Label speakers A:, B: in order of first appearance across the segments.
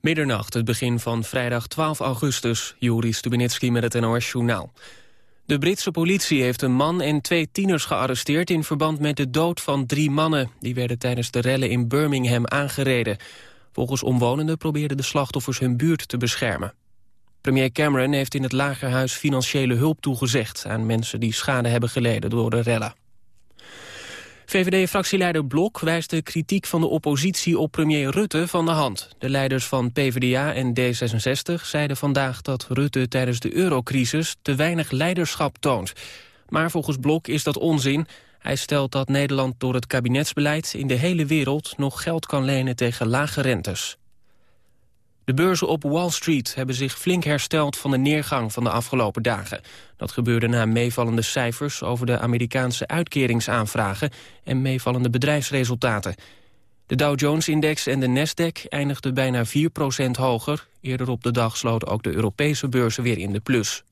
A: Middernacht, het begin van vrijdag 12 augustus. Juri Stubenitski met het NOS-journaal. De Britse politie heeft een man en twee tieners gearresteerd... in verband met de dood van drie mannen. Die werden tijdens de rellen in Birmingham aangereden. Volgens omwonenden probeerden de slachtoffers hun buurt te beschermen. Premier Cameron heeft in het Lagerhuis financiële hulp toegezegd... aan mensen die schade hebben geleden door de rellen. VVD-fractieleider Blok wijst de kritiek van de oppositie op premier Rutte van de hand. De leiders van PvdA en D66 zeiden vandaag dat Rutte tijdens de eurocrisis te weinig leiderschap toont. Maar volgens Blok is dat onzin. Hij stelt dat Nederland door het kabinetsbeleid in de hele wereld nog geld kan lenen tegen lage rentes. De beurzen op Wall Street hebben zich flink hersteld van de neergang van de afgelopen dagen. Dat gebeurde na meevallende cijfers over de Amerikaanse uitkeringsaanvragen en meevallende bedrijfsresultaten. De Dow Jones-index en de Nasdaq eindigden bijna 4% hoger. Eerder op de dag sloten ook de Europese beurzen weer in de plus.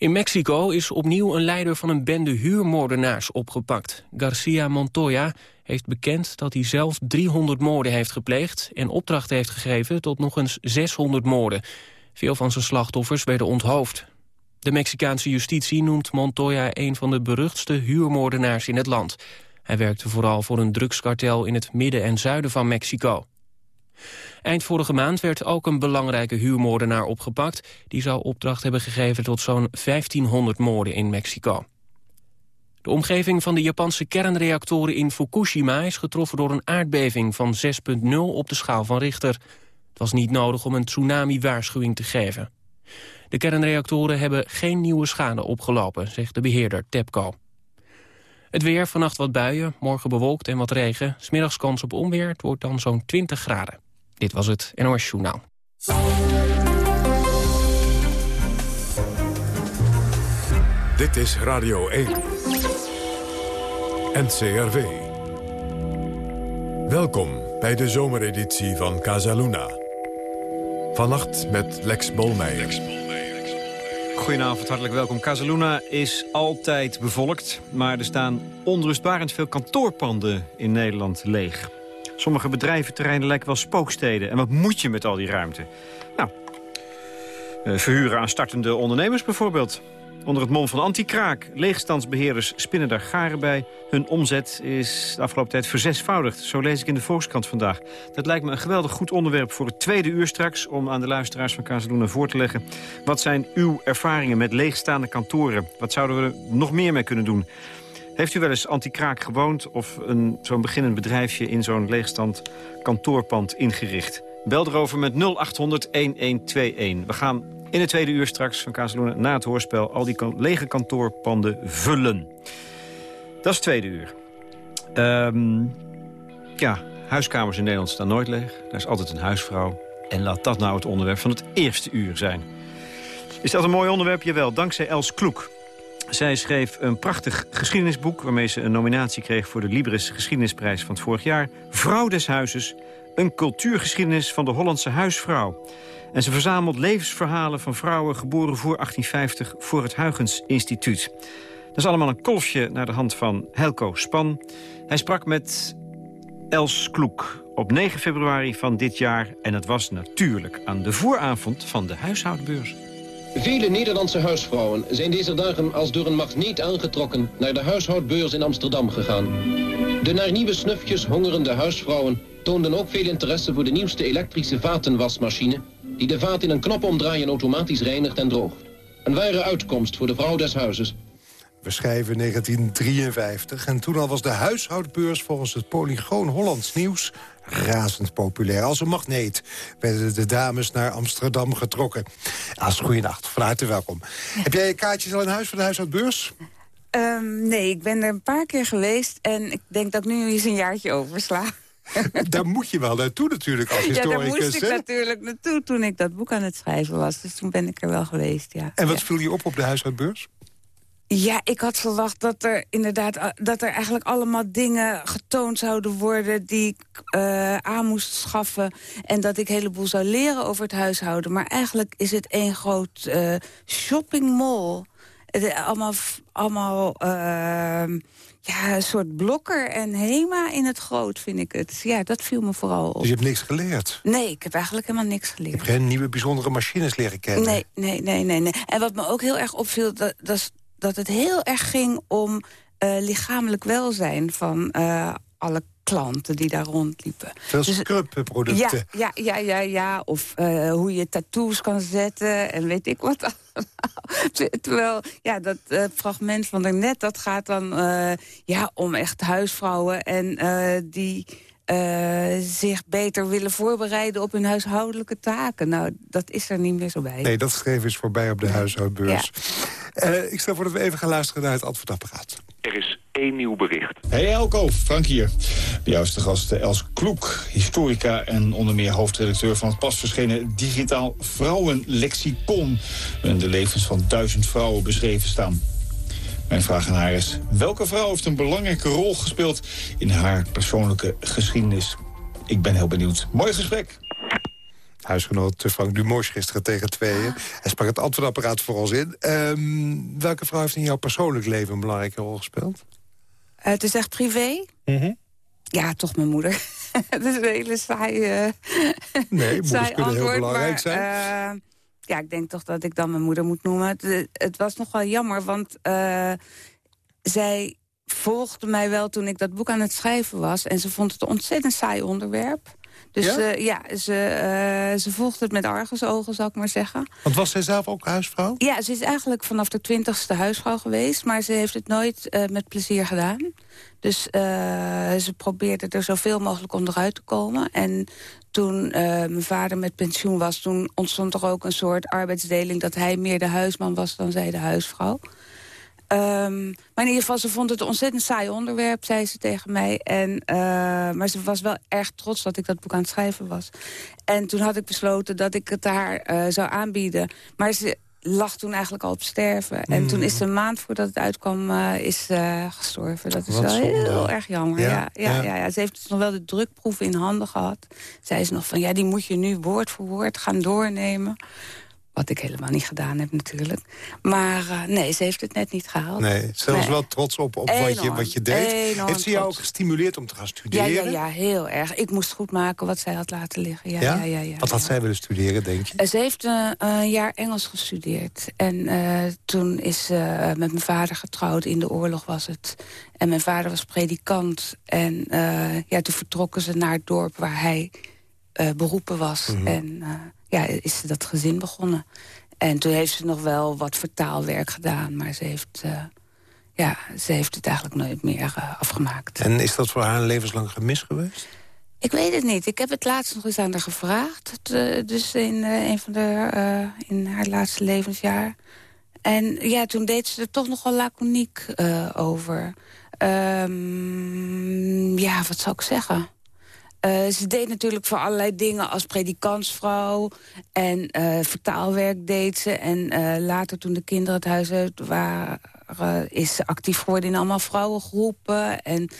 A: In Mexico is opnieuw een leider van een bende huurmoordenaars opgepakt. Garcia Montoya heeft bekend dat hij zelf 300 moorden heeft gepleegd... en opdracht heeft gegeven tot nog eens 600 moorden. Veel van zijn slachtoffers werden onthoofd. De Mexicaanse justitie noemt Montoya een van de beruchtste huurmoordenaars in het land. Hij werkte vooral voor een drugskartel in het midden en zuiden van Mexico. Eind vorige maand werd ook een belangrijke huurmoordenaar opgepakt. Die zou opdracht hebben gegeven tot zo'n 1500 moorden in Mexico. De omgeving van de Japanse kernreactoren in Fukushima is getroffen door een aardbeving van 6,0 op de schaal van Richter. Het was niet nodig om een tsunami-waarschuwing te geven. De kernreactoren hebben geen nieuwe schade opgelopen, zegt de beheerder TEPCO. Het weer, vannacht wat buien, morgen bewolkt en wat regen. Smiddags kans op onweer, het wordt dan zo'n 20 graden. Dit was het NOS Journaal.
B: Dit is Radio 1. NCRV. Welkom bij de zomereditie van Casaluna. Vannacht met Lex Bolmeijer.
C: Goedenavond, hartelijk welkom. Casaluna is altijd bevolkt, maar er staan onrustbarend veel kantoorpanden in Nederland leeg. Sommige bedrijventerreinen lijken wel spooksteden. En wat moet je met al die ruimte? Nou, eh, verhuren aan startende ondernemers bijvoorbeeld. Onder het mom van anti-kraak. Leegstandsbeheerders spinnen daar garen bij. Hun omzet is de afgelopen tijd verzesvoudigd. Zo lees ik in de Volkskrant vandaag. Dat lijkt me een geweldig goed onderwerp voor het tweede uur straks... om aan de luisteraars van Kazeloenen voor te leggen. Wat zijn uw ervaringen met leegstaande kantoren? Wat zouden we er nog meer mee kunnen doen? Heeft u wel eens anti-kraak gewoond of zo'n beginnend bedrijfje... in zo'n leegstand kantoorpand ingericht? Bel erover met 0800-1121. We gaan in het tweede uur straks van Kazeloenen na het hoorspel... al die lege kantoorpanden vullen. Dat is het tweede uur. Ehm, ja, huiskamers in Nederland staan nooit leeg. Daar is altijd een huisvrouw. En laat dat nou het onderwerp van het eerste uur zijn. Is dat een mooi onderwerp? Jawel, dankzij Els Kloek. Zij schreef een prachtig geschiedenisboek... waarmee ze een nominatie kreeg voor de Libris Geschiedenisprijs van het vorig jaar. Vrouw des Huizes, een cultuurgeschiedenis van de Hollandse huisvrouw. En ze verzamelt levensverhalen van vrouwen geboren voor 1850... voor het Huygens Instituut. Dat is allemaal een kolfje naar de hand van Helco Span. Hij sprak met Els Kloek op 9 februari van dit jaar... en het was natuurlijk aan de vooravond van de huishoudbeurs.
D: Vele Nederlandse huisvrouwen zijn deze dagen als door een magneet aangetrokken naar de huishoudbeurs in Amsterdam gegaan. De naar nieuwe snufjes hongerende huisvrouwen toonden ook veel interesse voor de nieuwste elektrische vatenwasmachine die de vaat in een knop omdraaien automatisch reinigt en droogt. Een ware uitkomst voor de vrouw des huizes.
E: We schrijven 1953 en toen al was de huishoudbeurs volgens het Polygoon Hollands Nieuws razend populair. Als een magneet werden de dames naar Amsterdam getrokken. Als goeienacht, van harte welkom. Heb jij kaartjes al in huis voor de huishoudbeurs?
F: Um, nee, ik ben er een paar keer geweest en ik denk dat ik nu eens een jaartje oversla.
E: daar moet je wel naartoe natuurlijk als historicus.
F: Ja, daar moest ik natuurlijk naartoe toen ik dat boek aan het schrijven was. Dus toen ben ik er wel geweest, ja.
E: En wat viel je op op de huishoudbeurs?
F: Ja, ik had verwacht dat er inderdaad dat er eigenlijk allemaal dingen getoond zouden worden die ik uh, aan moest schaffen. En dat ik een heleboel zou leren over het huishouden. Maar eigenlijk is het één groot uh, shoppingmall. allemaal allemaal ehm, ja, een soort blokker en HEMA in het groot, vind ik het. Ja, dat viel me vooral op.
E: Dus je hebt niks geleerd?
F: Nee, ik heb eigenlijk helemaal niks geleerd.
E: Je hebt geen nieuwe bijzondere machines leren kennen?
F: Nee, nee, nee, nee. nee. En wat me ook heel erg opviel, dat, dat, dat het heel erg ging om uh, lichamelijk welzijn van uh, alle klanten die daar rondliepen.
E: Veel dus, scrubproducten.
F: Ja, ja, ja, ja, ja. Of uh, hoe je tattoos kan zetten en weet ik wat Terwijl, ja, dat uh, fragment van daarnet, dat gaat dan uh, ja, om echt huisvrouwen... en die zich beter willen voorbereiden op hun huishoudelijke taken. Nou, dat is er niet meer zo bij.
E: Nee, dat schreef is voorbij op de huishoudbeurs. Ja. Uh, ik stel voor dat we even gaan luisteren naar het antwoordapparaat.
G: Er is één nieuw bericht.
H: Hey Elko, Frank hier. Bij jou is de gast Els Kloek, historica en onder meer hoofdredacteur van het pas verschenen Digitaal Vrouwenlexicon. Waarin de levens van duizend vrouwen beschreven staan. Mijn vraag aan haar is, welke vrouw heeft een belangrijke rol gespeeld in haar persoonlijke geschiedenis? Ik ben heel benieuwd. Mooi gesprek.
E: Huisgenoot Frank Dumos gisteren tegen tweeën. Hij sprak het antwoordapparaat voor ons in. Um, welke vrouw heeft in jouw persoonlijk leven een belangrijke rol gespeeld?
F: Uh, het is echt privé?
E: Mm
F: Ja, toch mijn moeder. dat is een hele saaie
E: Nee, moeders kunnen heel belangrijk zijn.
F: Uh, ja, ik denk toch dat ik dan mijn moeder moet noemen. Het, het was nog wel jammer, want uh, zij volgde mij wel toen ik dat boek aan het schrijven was. En ze vond het een ontzettend saai onderwerp. Dus ja, uh, ja ze, uh, ze volgt het met argusogen, zal ik maar zeggen.
E: Want was zij zelf ook huisvrouw?
F: Ja, ze is eigenlijk vanaf de twintigste huisvrouw geweest... maar ze heeft het nooit uh, met plezier gedaan. Dus ze probeerde er zoveel mogelijk onderuit te komen. En toen mijn vader met pensioen was... toen ontstond er ook een soort arbeidsdeling... dat hij meer de huisman was dan zij de huisvrouw. Um, maar in ieder geval, ze vond het een ontzettend saai onderwerp, zei ze tegen mij. En, uh, maar ze was wel erg trots dat ik dat boek aan het schrijven was. En toen had ik besloten dat ik het haar uh, zou aanbieden. Maar ze lag toen eigenlijk al op sterven. En toen is ze een maand voordat het uitkwam uh, is, gestorven. Dat is Wat wel heel erg jammer. Ja, ja, ja. Ja, ja, Ze heeft dus nog wel de drukproef in handen gehad. Zei ze nog van, ja, die moet je nu woord voor woord gaan doornemen. Wat ik helemaal niet gedaan heb natuurlijk. Maar uh, nee, ze heeft het net niet gehaald.
E: Nee, ze was wel trots op, op wat, je, wat je deed. heeft ze jou ook gestimuleerd om te gaan studeren?
F: Ja, ja, ja, heel erg. Ik moest goed maken wat zij had laten liggen. Ja, ja? Ja, ja,
E: wat had zij willen studeren, denk je?
F: Ze heeft uh, een jaar Engels gestudeerd. En uh, toen is ze met mijn vader getrouwd. In de oorlog was het. En mijn vader was predikant. En ja, toen vertrokken ze naar het dorp waar hij beroepen was. Mm -hmm. En ja, is ze dat gezin begonnen. En toen heeft ze nog wel wat vertaalwerk gedaan. Maar ze heeft, uh, ja, ze heeft het eigenlijk nooit meer uh, afgemaakt.
E: En is dat voor haar een levenslang gemis geweest?
F: Ik weet het niet. Ik heb het laatst nog eens aan haar gevraagd. Uh, dus in, een van de, in haar laatste levensjaar. En ja, toen deed ze er toch nogal laconiek over. Um, ja, wat zou ik zeggen? Uh, ze deed natuurlijk voor allerlei dingen als predikantsvrouw. En uh, vertaalwerk deed ze. En uh, later toen de kinderen het huis uit waren... is ze actief geworden in allemaal vrouwengroepen. En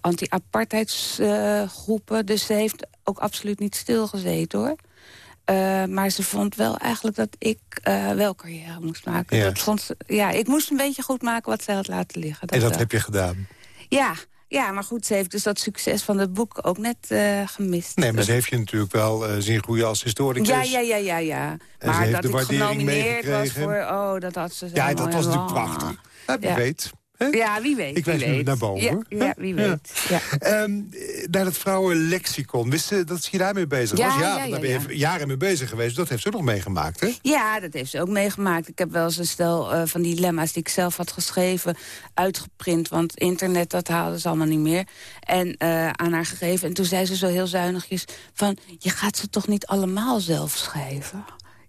F: anti-apartheidsgroepen. dus ze heeft ook absoluut niet stilgezeten hoor. maar ze vond wel eigenlijk dat ik wel carrière moest maken.
E: Ja.
F: Dat vond ze, ja, ik moest een beetje goed maken wat zij had laten liggen.
E: Dat en dat heb je gedaan?
F: Ja, ja, maar goed, ze heeft dus dat succes van het boek ook net uh, gemist.
E: Nee, maar ze heeft je natuurlijk wel uh, zien groeien als historicus.
F: Ja, ja, ja, ja. ja. Maar dat ik genomineerd was voor... Oh, dat had ze
E: Ja, dat was natuurlijk prachtig. Wie ja. weet.
F: Ja, wie weet.
E: Ik wijs
F: nu
E: naar boven.
F: Ja, ja wie weet. Ja.
E: Um, naar het vrouwenlexicon. Wist ze dat je daarmee bezig was? Ja, ja, daar ben je jaren mee bezig geweest. Dat heeft ze ook nog meegemaakt, hè?
F: Ja, dat heeft ze ook meegemaakt. Ik heb wel eens een stel uh, van die lemma's die ik zelf had geschreven... uitgeprint, want internet, dat haalden ze allemaal niet meer. En uh, aan haar gegeven. En toen zei ze zo heel zuinigjes van... je gaat ze toch niet allemaal zelf schrijven?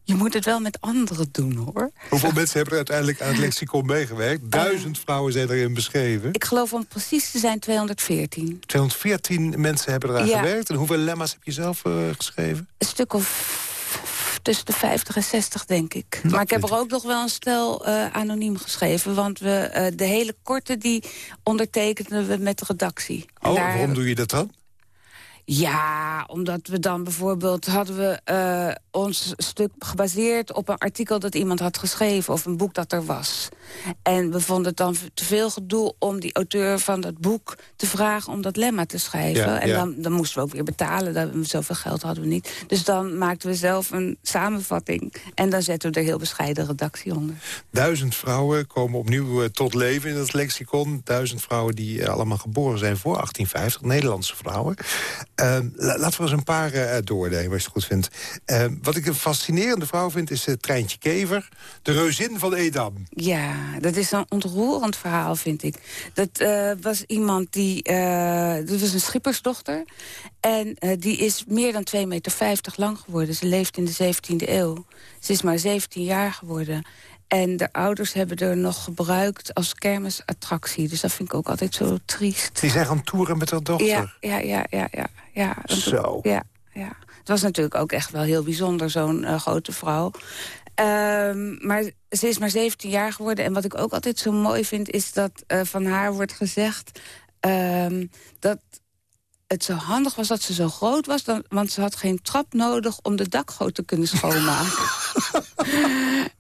F: Je moet het wel met anderen doen, hoor.
E: Hoeveel mensen hebben er uiteindelijk aan het lexicon meegewerkt? Duizend uh, vrouwen zijn erin beschreven.
F: Ik geloof om precies te zijn 214.
E: 214 mensen hebben eraan ja. gewerkt. En hoeveel lemma's heb je zelf uh, geschreven?
F: Een stuk of tussen de 50 en 60, denk ik. Nou, maar ik heb er ook nog wel een stel uh, anoniem geschreven. Want we, de hele korte, die ondertekenden we met de redactie.
E: Oh, daar... waarom doe je dat dan?
F: Ja, omdat we dan bijvoorbeeld hadden we uh, ons stuk gebaseerd op een artikel dat iemand had geschreven of een boek dat er was. En we vonden het dan te veel gedoe om die auteur van dat boek te vragen om dat lemma te schrijven. en Dan, dan moesten we ook weer betalen, dat, zoveel geld hadden we niet. Dus dan maakten we zelf een samenvatting en dan zetten we er heel bescheiden redactie onder.
E: Duizend vrouwen komen opnieuw eh, tot leven in het lexicon. Duizend vrouwen die eh, allemaal geboren zijn voor 1850, Nederlandse vrouwen. Uh, laten we eens een paar uh, doornemen, als je het goed vindt. Uh, wat ik een fascinerende vrouw vind, is het Treintje Kever. De reuzin van Edam.
F: Ja, dat is een ontroerend verhaal, vind ik. Dat uh, was iemand die... dat was een schippersdochter. En die is meer dan 2,50 meter lang geworden. Ze leeft in de 17e eeuw. Ze is maar 17 jaar geworden. En de ouders hebben er nog gebruikt als kermisattractie. Dus dat vind ik ook altijd zo triest.
E: Die zijn gaan toeren met haar dochter?
F: Ja, ja, ja, ja. ja, ja.
E: Zo.
F: Ja, ja. Het was natuurlijk ook echt wel heel bijzonder, zo'n uh, grote vrouw. Um, maar ze is maar 17 jaar geworden. En wat ik ook altijd zo mooi vind, is dat uh, van haar wordt gezegd... Um, dat het zo handig was dat ze zo groot was... Dan, want ze had geen trap nodig om de dakgoot te kunnen schoonmaken.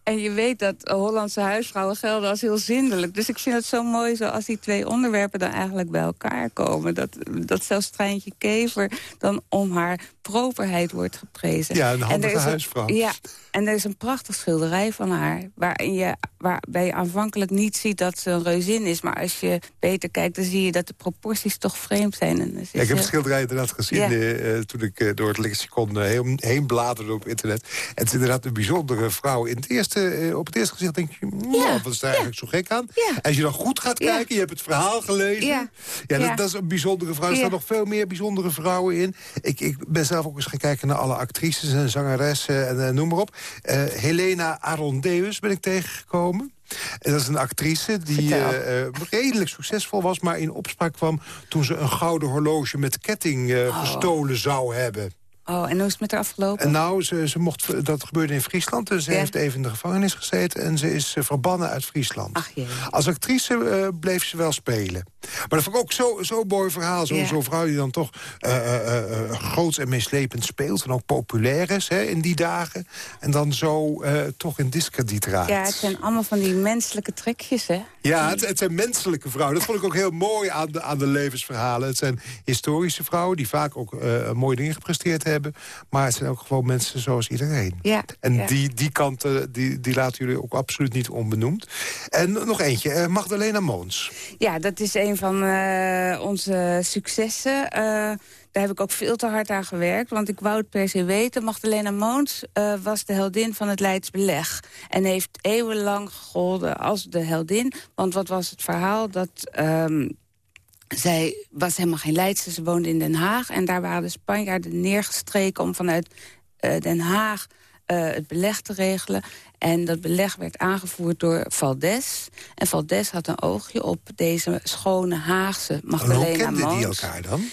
F: En je weet dat Hollandse huisvrouwen gelden als heel zindelijk. Dus ik vind het zo mooi zo als die twee onderwerpen dan eigenlijk bij elkaar komen. Dat, dat zelfs Treintje Kever dan om haar properheid wordt geprezen.
E: Ja, een handige huisvrouw.
F: ja, en er is een prachtig schilderij van haar... waarin je, waarbij je aanvankelijk niet ziet dat ze een reuzin is. Maar als je beter kijkt, dan zie je dat de proporties toch vreemd zijn. En
E: ja, ik heb het schilderij inderdaad gezien uh, toen ik uh, door het lexicon uh, heen, heen bladerde op internet. En het is inderdaad een bijzondere vrouw. In het eerste, op het eerste gezicht denk je, ja. wat is daar eigenlijk zo gek aan? Als je dan goed gaat kijken, je hebt het verhaal gelezen. Ja, dat, dat, is een bijzondere vrouw. Er staan nog veel meer bijzondere vrouwen in. Ik, ik ben zelf ook eens gaan kijken naar alle actrices en zangeressen en noem maar op. Uh, Helena Arondeus ben ik tegengekomen. En dat is een actrice die uh, redelijk succesvol was... maar in opspraak kwam toen ze een gouden horloge met ketting uh, gestolen zou hebben.
F: Oh, en hoe is het met haar afgelopen?
E: En nou, ze, ze mocht, dat gebeurde in Friesland. Dus ze heeft even in de gevangenis gezeten. En ze is verbannen uit Friesland.
F: Ach, jee.
E: Als actrice uh, bleef ze wel spelen. Maar dat vond ik ook zo'n zo mooi verhaal. Zo'n zo vrouw die dan toch uh, uh, groots en meeslepend speelt. En ook populair is hè, in die dagen. En dan zo toch in discrediet raakt.
F: Ja, het zijn allemaal van die menselijke trekjes, hè?
E: Ja, het, het, zijn menselijke vrouwen. Dat vond ik ook heel mooi aan de, aan de levensverhalen. Het zijn historische vrouwen die vaak ook mooie dingen gepresteerd hebben. Maar het zijn ook gewoon mensen zoals iedereen.
F: Ja,
E: en Die, die kanten die, die laten jullie ook absoluut niet onbenoemd. En nog eentje, Magdalena Moons.
F: Ja, dat is een van uh, onze successen. Daar heb ik ook veel te hard aan gewerkt, want ik wou het per se weten. Magdalena Moons uh, was de heldin van het Leids Beleg. En heeft eeuwenlang gegolden als de heldin. Want wat was het verhaal? Dat... Um, zij was helemaal geen Leidse, ze woonde in Den Haag. En daar waren de Spanjaarden neergestreken om vanuit uh, Den Haag uh, het beleg te regelen. En dat beleg werd aangevoerd door Valdes. En Valdes had een oogje op deze schone Haagse Magdalena Moons. Hoe
E: kenden die elkaar dan?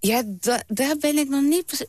F: Ja, da, daar ben ik nog niet...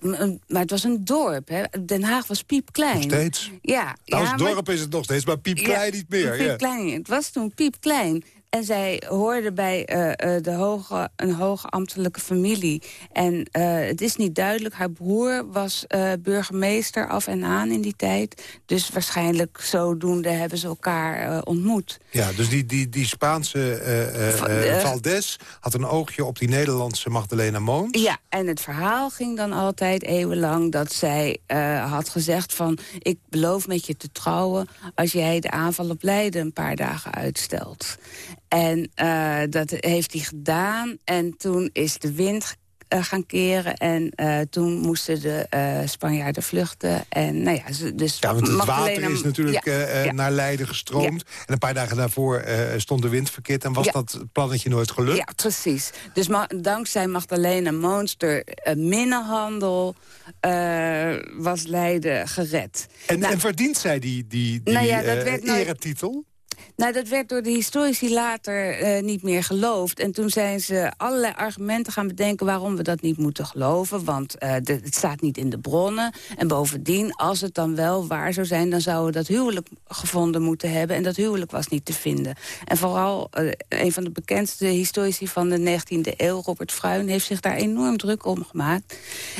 F: Maar het was een dorp, hè. Den Haag was piepklein. Nog
E: steeds?
F: Ja.
E: Nou, als dorp is het nog steeds, maar piepklein niet meer.
F: Piepklein. Ja. Het was toen piepklein. En zij hoorde bij uh, uh, de hoge, een hoge ambtelijke familie. En uh, het is niet duidelijk. Haar broer was burgemeester af en aan in die tijd. Dus waarschijnlijk zodoende hebben ze elkaar ontmoet.
E: Ja, dus die, die, die Spaanse Valdes had een oogje op die Nederlandse Magdalena Moons.
F: Ja, en het verhaal ging dan altijd eeuwenlang dat zij had gezegd van... ik beloof met je te trouwen als jij de aanval op Leiden een paar dagen uitstelt. En uh, dat heeft hij gedaan. En toen is de wind uh, gaan keren. En uh, toen moesten de Spanjaarden vluchten. En, nou ja, dus
E: ja, want het water is natuurlijk ja, ja. naar Leiden gestroomd. En een paar dagen daarvoor stond de wind verkeerd. En was dat plannetje nooit gelukt?
F: Ja, precies. Dus ma dankzij Magdalena Moonster minnenhandel was Leiden gered.
E: En, nou, en verdient zij die, die, die nou ja, dat werd eretitel?
F: Nou, dat werd door de historici later uh, niet meer geloofd. En toen zijn ze allerlei argumenten gaan bedenken... waarom we dat niet moeten geloven. Want de, het staat niet in de bronnen. En bovendien, als het dan wel waar zou zijn... dan zouden we dat huwelijk gevonden moeten hebben. En dat huwelijk was niet te vinden. En vooral uh, een van de bekendste historici van de 19e eeuw... Robert Fruin, heeft zich daar enorm druk om gemaakt.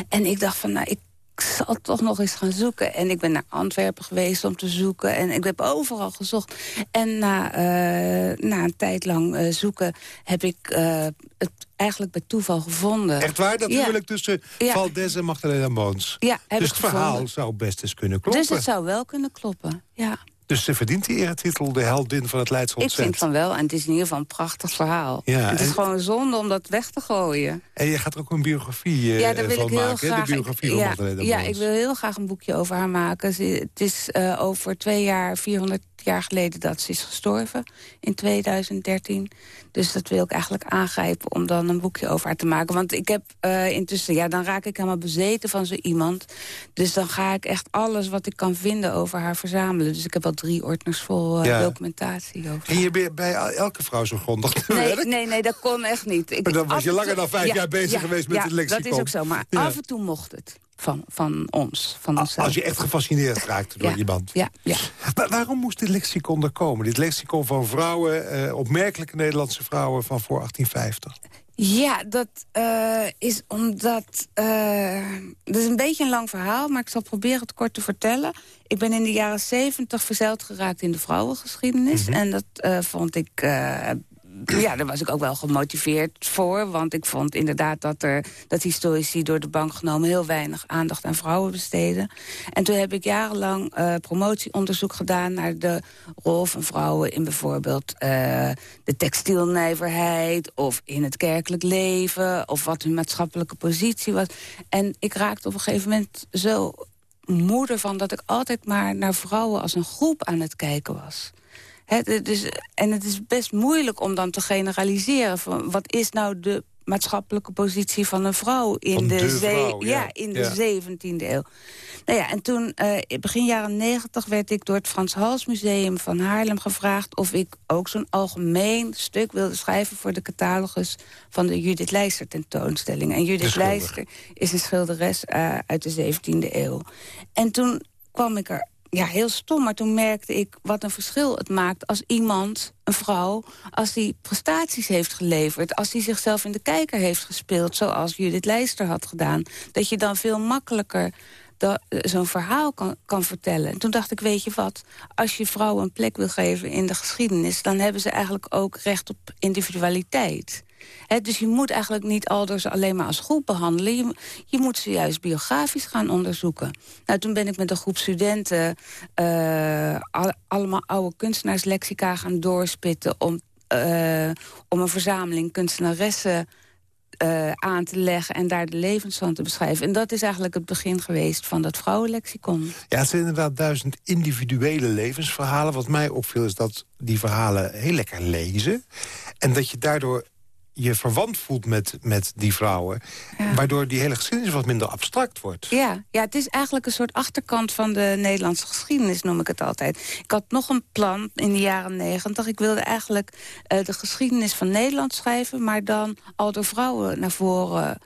F: En ik dacht van, nou, ik ik zal toch nog eens gaan zoeken. En ik ben naar Antwerpen geweest om te zoeken. En ik heb overal gezocht. En na, uh, na een tijd lang uh, zoeken heb ik uh, het eigenlijk bij toeval gevonden.
E: Echt waar? Dat huwelijk ja. tussen ja. Valdez en Magdalena Moons.
F: Ja, heb
E: dus
F: ik
E: het verhaal zou best eens kunnen kloppen.
F: Dus het zou wel kunnen kloppen, ja.
E: Dus ze verdient die eretitel, de heldin van het Leidse
F: Ik vind van wel, en het is in ieder geval een prachtig verhaal.
E: Ja,
F: het is
E: en-
F: gewoon zonde om dat weg te gooien.
E: En je gaat er ook een biografie eh,
F: ja, daar wil
E: van
F: ik heel
E: maken,
F: graag.
E: de biografie
F: ik,
E: van
F: ja,
E: Magdalena
F: ja, ik wil heel graag een boekje over haar maken. Ze, het is eh, over twee jaar, 400 jaar geleden dat ze is gestorven. In 2013. Dus dat wil ik eigenlijk aangrijpen om dan een boekje over haar te maken. Want ik heb eh, intussen, ja, dan raak ik helemaal bezeten van zo iemand. Dus dan ga ik echt alles wat ik kan vinden over haar verzamelen. Dus ik heb al drie ordners vol eh,
E: Ja.
F: documentatie over
E: Ging je bij- bij elke vrouw zo grondig te
F: Nee,
E: werk?
F: nee, nee, dat kon echt niet. Ik,
E: Maar dan was je
F: en
E: langer dan vijf jaar bezig geweest met het lexicon.
F: dat is ook zo. Maar af en toe mocht het. Van, van ons, van
E: A-
F: onszelf.
E: Als je echt gefascineerd raakte door
F: ja.
E: iemand.
F: Ja, ja.
E: Maar waarom moest dit lexicon er komen? Dit lexicon van vrouwen, eh, opmerkelijke Nederlandse vrouwen van voor 1850.
F: Ja, dat eh, is omdat... eh dat is een beetje een lang verhaal, maar ik zal proberen het kort te vertellen. Ik ben in de jaren zeventig verzeild geraakt in de vrouwengeschiedenis. En dat eh, vond ik... ja, daar was ik ook wel gemotiveerd voor. Want ik vond inderdaad dat, er, dat historici door de bank genomen... heel weinig aandacht aan vrouwen besteden. En toen heb ik jarenlang eh, promotieonderzoek gedaan... naar de rol van vrouwen in bijvoorbeeld eh, de textielnijverheid... of in het kerkelijk leven, of wat hun maatschappelijke positie was. En ik raakte op een gegeven moment zo moeder van... dat ik altijd maar naar vrouwen als een groep aan het kijken was. Dus, en het is best moeilijk om dan te generaliseren. Van wat is nou de maatschappelijke positie van een vrouw in
E: Van
F: de,
E: de vrouw, ja.
F: in de
E: Ja.
F: 17e eeuw. Nou ja, en toen, eh, begin jaren 90, werd ik door het Frans Hals Museum van Haarlem gevraagd... of ik ook zo'n algemeen stuk wilde schrijven voor de catalogus... van de Judith Leister tentoonstelling. En Judith. Leister is een schilderes eh, uit de 17e eeuw. En toen kwam ik er ja, heel stom, maar toen merkte ik wat een verschil het maakt... als iemand, een vrouw, als die prestaties heeft geleverd... als die zichzelf in de kijker heeft gespeeld, zoals Judith Leister had gedaan... dat je dan veel makkelijker zo'n verhaal kan, kan vertellen. En toen dacht ik, weet je wat, als je vrouwen een plek wil geven in de geschiedenis... dan hebben ze eigenlijk ook recht op individualiteit. Dus je moet eigenlijk niet al door ze alleen maar als groep behandelen. Je, moet ze juist biografisch gaan onderzoeken. Nou, toen ben ik met een groep studenten... eh, al- allemaal oude kunstenaarslexica gaan doorspitten... om, eh, om een verzameling kunstenaressen eh, aan te leggen... en daar de levens van te beschrijven. En dat is eigenlijk het begin geweest van dat vrouwenlexicon.
E: Ja, het zijn inderdaad duizend individuele levensverhalen. Wat mij opviel is dat die verhalen heel lekker lezen. En dat je daardoor je verwant voelt met, met die vrouwen.
F: Ja.
E: Waardoor die hele geschiedenis wat minder abstract wordt.
F: Ja, ja, het is eigenlijk een soort achterkant van de Nederlandse geschiedenis, noem ik het altijd. Ik had nog een plan in de jaren negentig. Ik wilde eigenlijk eh, de geschiedenis van Nederland schrijven... maar dan al door vrouwen naar voren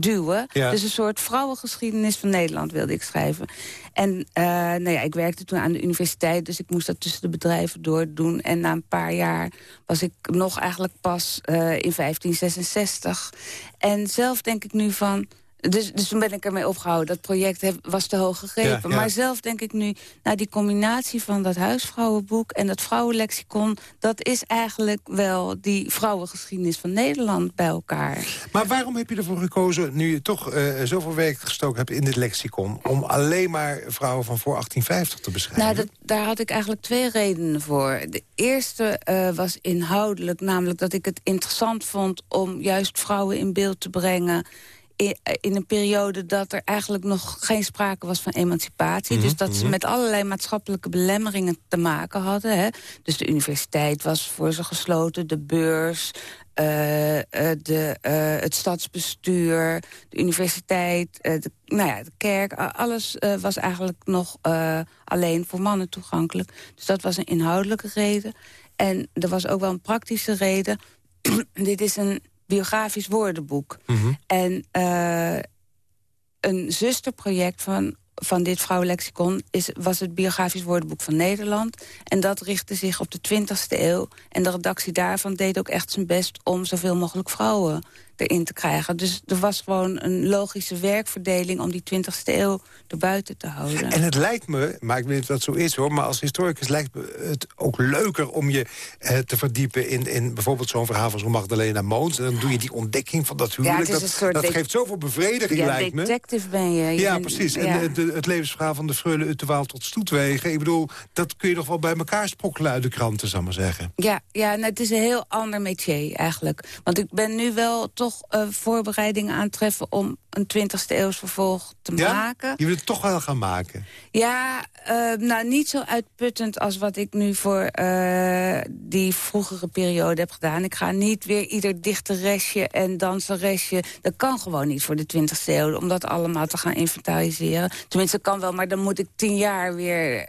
F: duwen.
E: Ja.
F: Dus een soort vrouwengeschiedenis van Nederland wilde ik schrijven. En eh, nou ja, ik werkte toen aan de universiteit... dus ik moest dat tussen de bedrijven doordoen. En na een paar jaar was ik nog eigenlijk pas eh, in 1566. En zelf denk ik nu van... Dus, dus toen ben ik ermee opgehouden. Dat project heb- was te hoog gegrepen.
E: Ja, ja.
F: Maar zelf denk ik nu, nou die combinatie van dat huisvrouwenboek... en dat vrouwenlexicon, dat is eigenlijk wel die vrouwengeschiedenis van Nederland bij elkaar.
E: Maar waarom heb je ervoor gekozen, nu je toch eh, zoveel werk gestoken hebt in dit lexicon... om alleen maar vrouwen van voor 1850 te beschrijven?
F: Nou, dat, daar had ik eigenlijk twee redenen voor. De eerste eh, was inhoudelijk, namelijk dat ik het interessant vond... om juist vrouwen in beeld te brengen in een periode dat er eigenlijk nog geen sprake was van emancipatie. dus mhm, dat ze mhm. met allerlei maatschappelijke belemmeringen te maken hadden. Hè. Dus de universiteit was voor ze gesloten, de beurs... Uh, de, uh, het stadsbestuur, de universiteit, de, nou ja, de kerk. Alles was eigenlijk nog alleen voor mannen toegankelijk. Dus dat was een inhoudelijke reden. En er was ook wel een praktische reden. Dit is een biografisch woordenboek. Mhm. En uh, een zusterproject van van dit vrouwenlexicon is, was het biografisch woordenboek van Nederland. En dat richtte zich op de 20e eeuw. En de redactie daarvan deed ook echt zijn best om zoveel mogelijk vrouwen erin te krijgen. Dus er was gewoon een logische werkverdeling... om die 20e eeuw erbuiten te houden.
E: En het lijkt me, maar ik weet niet of dat zo is hoor... maar als historicus lijkt me het ook leuker om je eh, te verdiepen... in, in bijvoorbeeld zo'n verhaal van zo'n Magdalena Moons. En dan doe je die ontdekking van dat huwelijk. Ja, dat, dat geeft zoveel bevrediging,
F: ja,
E: lijkt me.
F: detective ben je.
E: ja, precies. En de, het levensverhaal van de freule Uttewaal tot Stoetwegen... ik bedoel, dat kun je nog wel bij elkaar sprokkelen uit de kranten, zal maar zeggen.
F: Ja, ja nou, het is een heel ander métier eigenlijk. Want ik ben nu wel toch toch uh, voorbereidingen aantreffen om een 20e eeuws vervolg te
E: ja?
F: maken.
E: Je wilt het toch wel gaan maken?
F: Ja, uh, nou niet zo uitputtend als wat ik nu voor uh, die vroegere periode heb gedaan. Ik ga niet weer ieder dichteresje en danseresje... dat kan gewoon niet voor de 20e eeuw, om dat allemaal te gaan inventariseren. Tenminste, kan wel, maar dan moet ik tien jaar weer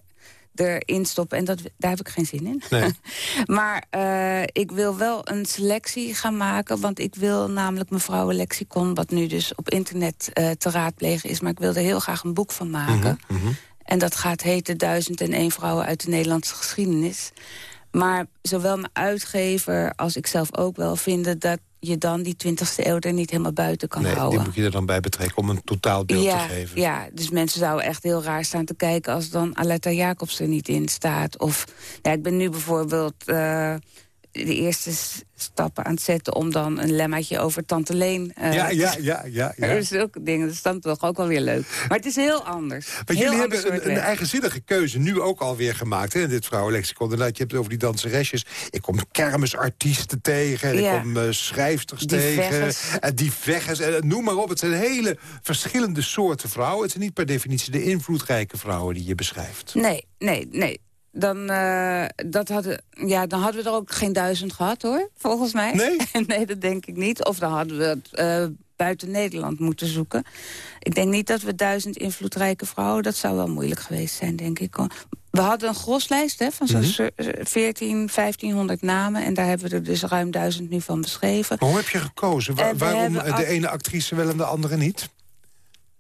F: erin stoppen. En dat, daar heb ik geen zin in.
E: Nee.
F: maar uh, ik wil wel een selectie gaan maken. Want ik wil namelijk mijn vrouwenlexicon... wat nu dus op internet uh, te raadplegen is. Maar ik wil er heel graag een boek van maken. Mm -hmm. En dat gaat heten Duizend en één vrouwen uit de Nederlandse geschiedenis. Maar zowel mijn uitgever als ik zelf ook wel vinden... dat je dan die 20e eeuw er niet helemaal buiten kan
E: nee,
F: houden.
E: die moet je er dan bij betrekken om een totaalbeeld
F: ja,
E: te geven.
F: Ja, dus mensen zouden echt heel raar staan te kijken... als dan Aletta Jacobs er niet in staat. Of, ja, ik ben nu bijvoorbeeld... Uh, de eerste stappen aan het zetten... om dan een lemmaatje over Tante Leen...
E: Uh, ja, ja, ja. ja, ja.
F: Zulke dingen, dat is dan toch ook wel weer leuk. Maar het is heel anders.
E: Maar jullie hebben een, een, eigenzinnige keuze nu ook alweer gemaakt... Hè, in dit vrouwenlexicon. je hebt het over die danseresjes. Ik kom kermisartiesten tegen. Ja. Ik kom uh, schrijfsters die tegen. En die veggers. En, noem maar op. Het zijn hele verschillende soorten vrouwen. Het zijn niet per definitie de invloedrijke vrouwen die je beschrijft.
F: Nee, nee, nee dan, uh, dat hadden, ja, dan hadden we er ook geen duizend gehad, hoor, volgens mij.
E: Nee?
F: nee, dat denk ik niet. Of dan hadden we het uh, buiten Nederland moeten zoeken. Ik denk niet dat we duizend invloedrijke vrouwen... dat zou wel moeilijk geweest zijn, denk ik. We hadden een groslijst hè, van zo'n mm -hmm. 14, 1500 namen... en daar hebben we er dus ruim duizend nu van beschreven.
E: hoe heb je gekozen? waarom de ene actrice wel en de andere niet?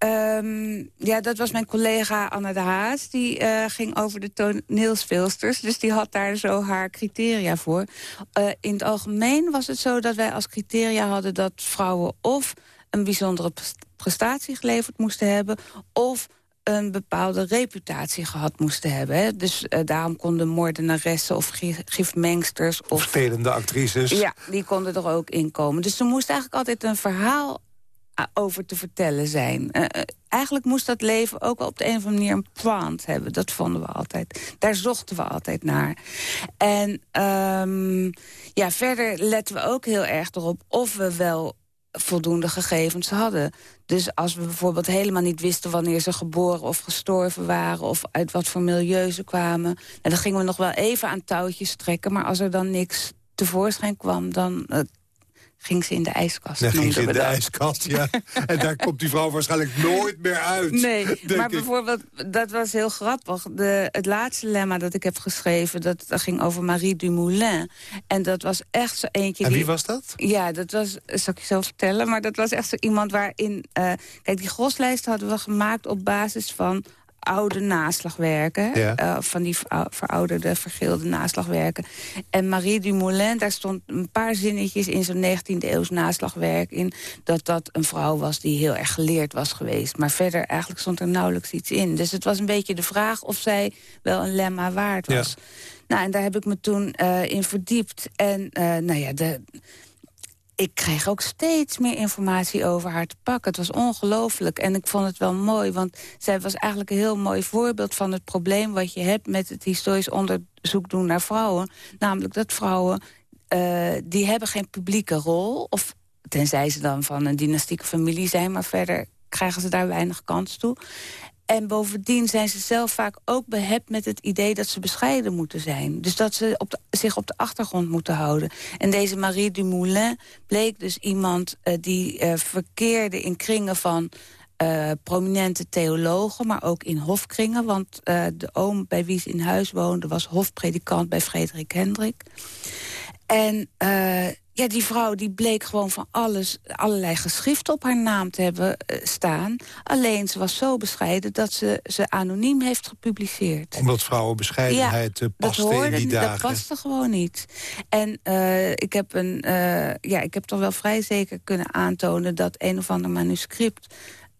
F: Um, ja, dat was mijn collega Anna de Haas. Die uh, ging over de toneelspeelsters. Dus die had daar zo haar criteria voor. Uh, in het algemeen was het zo dat wij als criteria hadden... dat vrouwen of een bijzondere prestatie geleverd moesten hebben... of een bepaalde reputatie gehad moesten hebben. Hè. Dus uh, daarom konden moordenaressen of gifmengsters...
E: Of, of spelende actrices.
F: Ja, die konden er ook in komen. Dus er moest eigenlijk altijd een verhaal over te vertellen zijn. Uh, eigenlijk moest dat leven ook wel op de een of andere manier een plant hebben. Dat vonden we altijd. Daar zochten we altijd naar. En um, ja, verder letten we ook heel erg erop of we wel voldoende gegevens hadden. Dus als we bijvoorbeeld helemaal niet wisten wanneer ze geboren of gestorven waren... of uit wat voor milieu ze kwamen... dan gingen we nog wel even aan touwtjes trekken. Maar als er dan niks tevoorschijn kwam, dan ging ze in de ijskast.
E: Dan ging ze in de ijskast, ja. en daar komt die vrouw waarschijnlijk nooit meer uit.
F: Nee, maar bijvoorbeeld, dat was heel grappig. De, het laatste lemma dat ik heb geschreven, dat, dat ging over Marie Dumoulin. En dat was echt zo eentje...
E: En wie was dat?
F: Ja, dat was, zal ik je zo vertellen, maar dat was echt zo iemand waarin... Uh, kijk, die groslijst hadden we gemaakt op basis van oude naslagwerken. Uh, van die verouderde, vergeelde naslagwerken. En Marie Dumoulin, daar stond een paar zinnetjes in zo'n 19e eeuws naslagwerk in... dat dat een vrouw was die heel erg geleerd was geweest. Maar verder eigenlijk stond er nauwelijks iets in. Dus het was een beetje de vraag of zij wel een lemma waard was. Nou, en daar heb ik me toen uh, in verdiept. En uh, nou ja, de ik kreeg ook steeds meer informatie over haar te pakken. Het was ongelooflijk en ik vond het wel mooi. Want zij was eigenlijk een heel mooi voorbeeld van het probleem... wat je hebt met het historisch onderzoek doen naar vrouwen. Namelijk dat vrouwen, uh, die hebben geen publieke rol... of tenzij ze dan van een dynastieke familie zijn... maar verder krijgen ze daar weinig kans toe. En bovendien zijn ze zelf vaak ook behept met het idee dat ze bescheiden moeten zijn. Dus dat ze op zich op de achtergrond moeten houden. En deze Marie Dumoulin bleek dus iemand uh, die uh, verkeerde in kringen van uh, prominente theologen, maar ook in hofkringen. Want de oom bij wie ze in huis woonde was hofpredikant bij Frederik Hendrik. En uh, ja, die vrouw die bleek gewoon van alles, allerlei geschriften op haar naam te hebben staan. Alleen ze was zo bescheiden dat ze ze anoniem heeft gepubliceerd.
E: Omdat vrouwenbescheidenheid ja, paste
F: dat hoorde,
E: in die dagen?
F: Dat paste gewoon niet. En uh, ik, heb een, ja, ik heb toch wel vrij zeker kunnen aantonen dat een of ander manuscript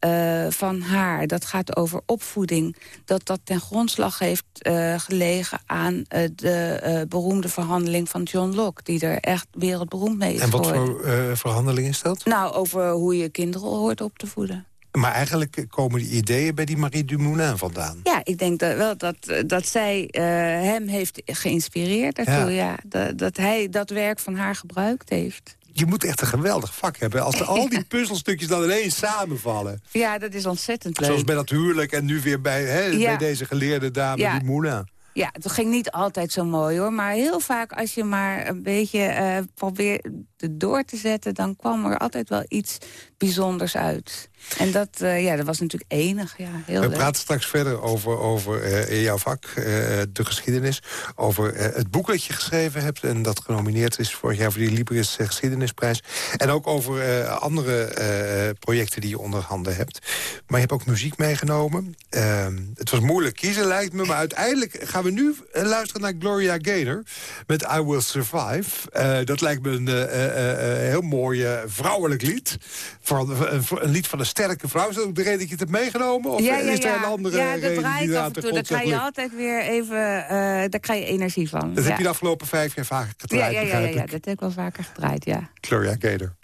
F: uh, van haar, dat gaat over opvoeding... dat dat ten grondslag heeft uh, gelegen aan uh, de beroemde verhandeling van John Locke... die er echt wereldberoemd mee is
E: En wat
F: geworden.
E: voor verhandeling is dat?
F: Nou, over hoe je kinderen hoort op te voeden.
E: Maar eigenlijk komen die ideeën bij die Marie Dumoulin vandaan.
F: Ja, ik denk dat, wel dat, dat zij hem heeft geïnspireerd daartoe. Ja. ja dat, dat hij dat werk van haar gebruikt heeft
E: je moet echt een geweldig vak hebben. Als al die puzzelstukjes dan ineens samenvallen.
F: Ja, dat is ontzettend leuk.
E: Zoals bij dat huwelijk en nu weer bij, hè, ja. bij deze geleerde dame, ja. die Moulin.
F: Ja, het ging niet altijd zo mooi hoor. Maar heel vaak als je maar een beetje uh, probeert door te zetten... dan kwam er altijd wel iets bijzonders uit. En dat, uh, ja, dat was natuurlijk enig. Ja, heel
E: We
F: leuk.
E: praten straks verder over, over uh, in jouw vak, uh, de geschiedenis. Over het boek dat je geschreven hebt... en dat genomineerd is vorig jaar voor die Libris Geschiedenisprijs. En ook over andere projecten die je onder handen hebt. Maar je hebt ook muziek meegenomen. Ehm, het was moeilijk kiezen, lijkt me. Maar uiteindelijk gaan we nu luisteren naar Gloria Gaynor... met I Will Survive. dat lijkt me een heel mooi vrouwelijk lied. Voor een, een lied van een sterke vrouw. Is dat ook de reden dat je het hebt meegenomen? Of
F: ja, ja,
E: is er een andere
F: ja, dat
E: reden
F: draai
E: die
F: ik
E: daar
F: af en toe. Daar krijg je altijd weer even... Uh, daar krijg je energie van.
E: Dat
F: ja.
E: heb je de afgelopen vijf jaar vaker
F: ja,
E: gedraaid,
F: ja, ja, ja,
E: ik.
F: dat heb ik wel vaker gedraaid, ja.
E: Gloria Gaynor.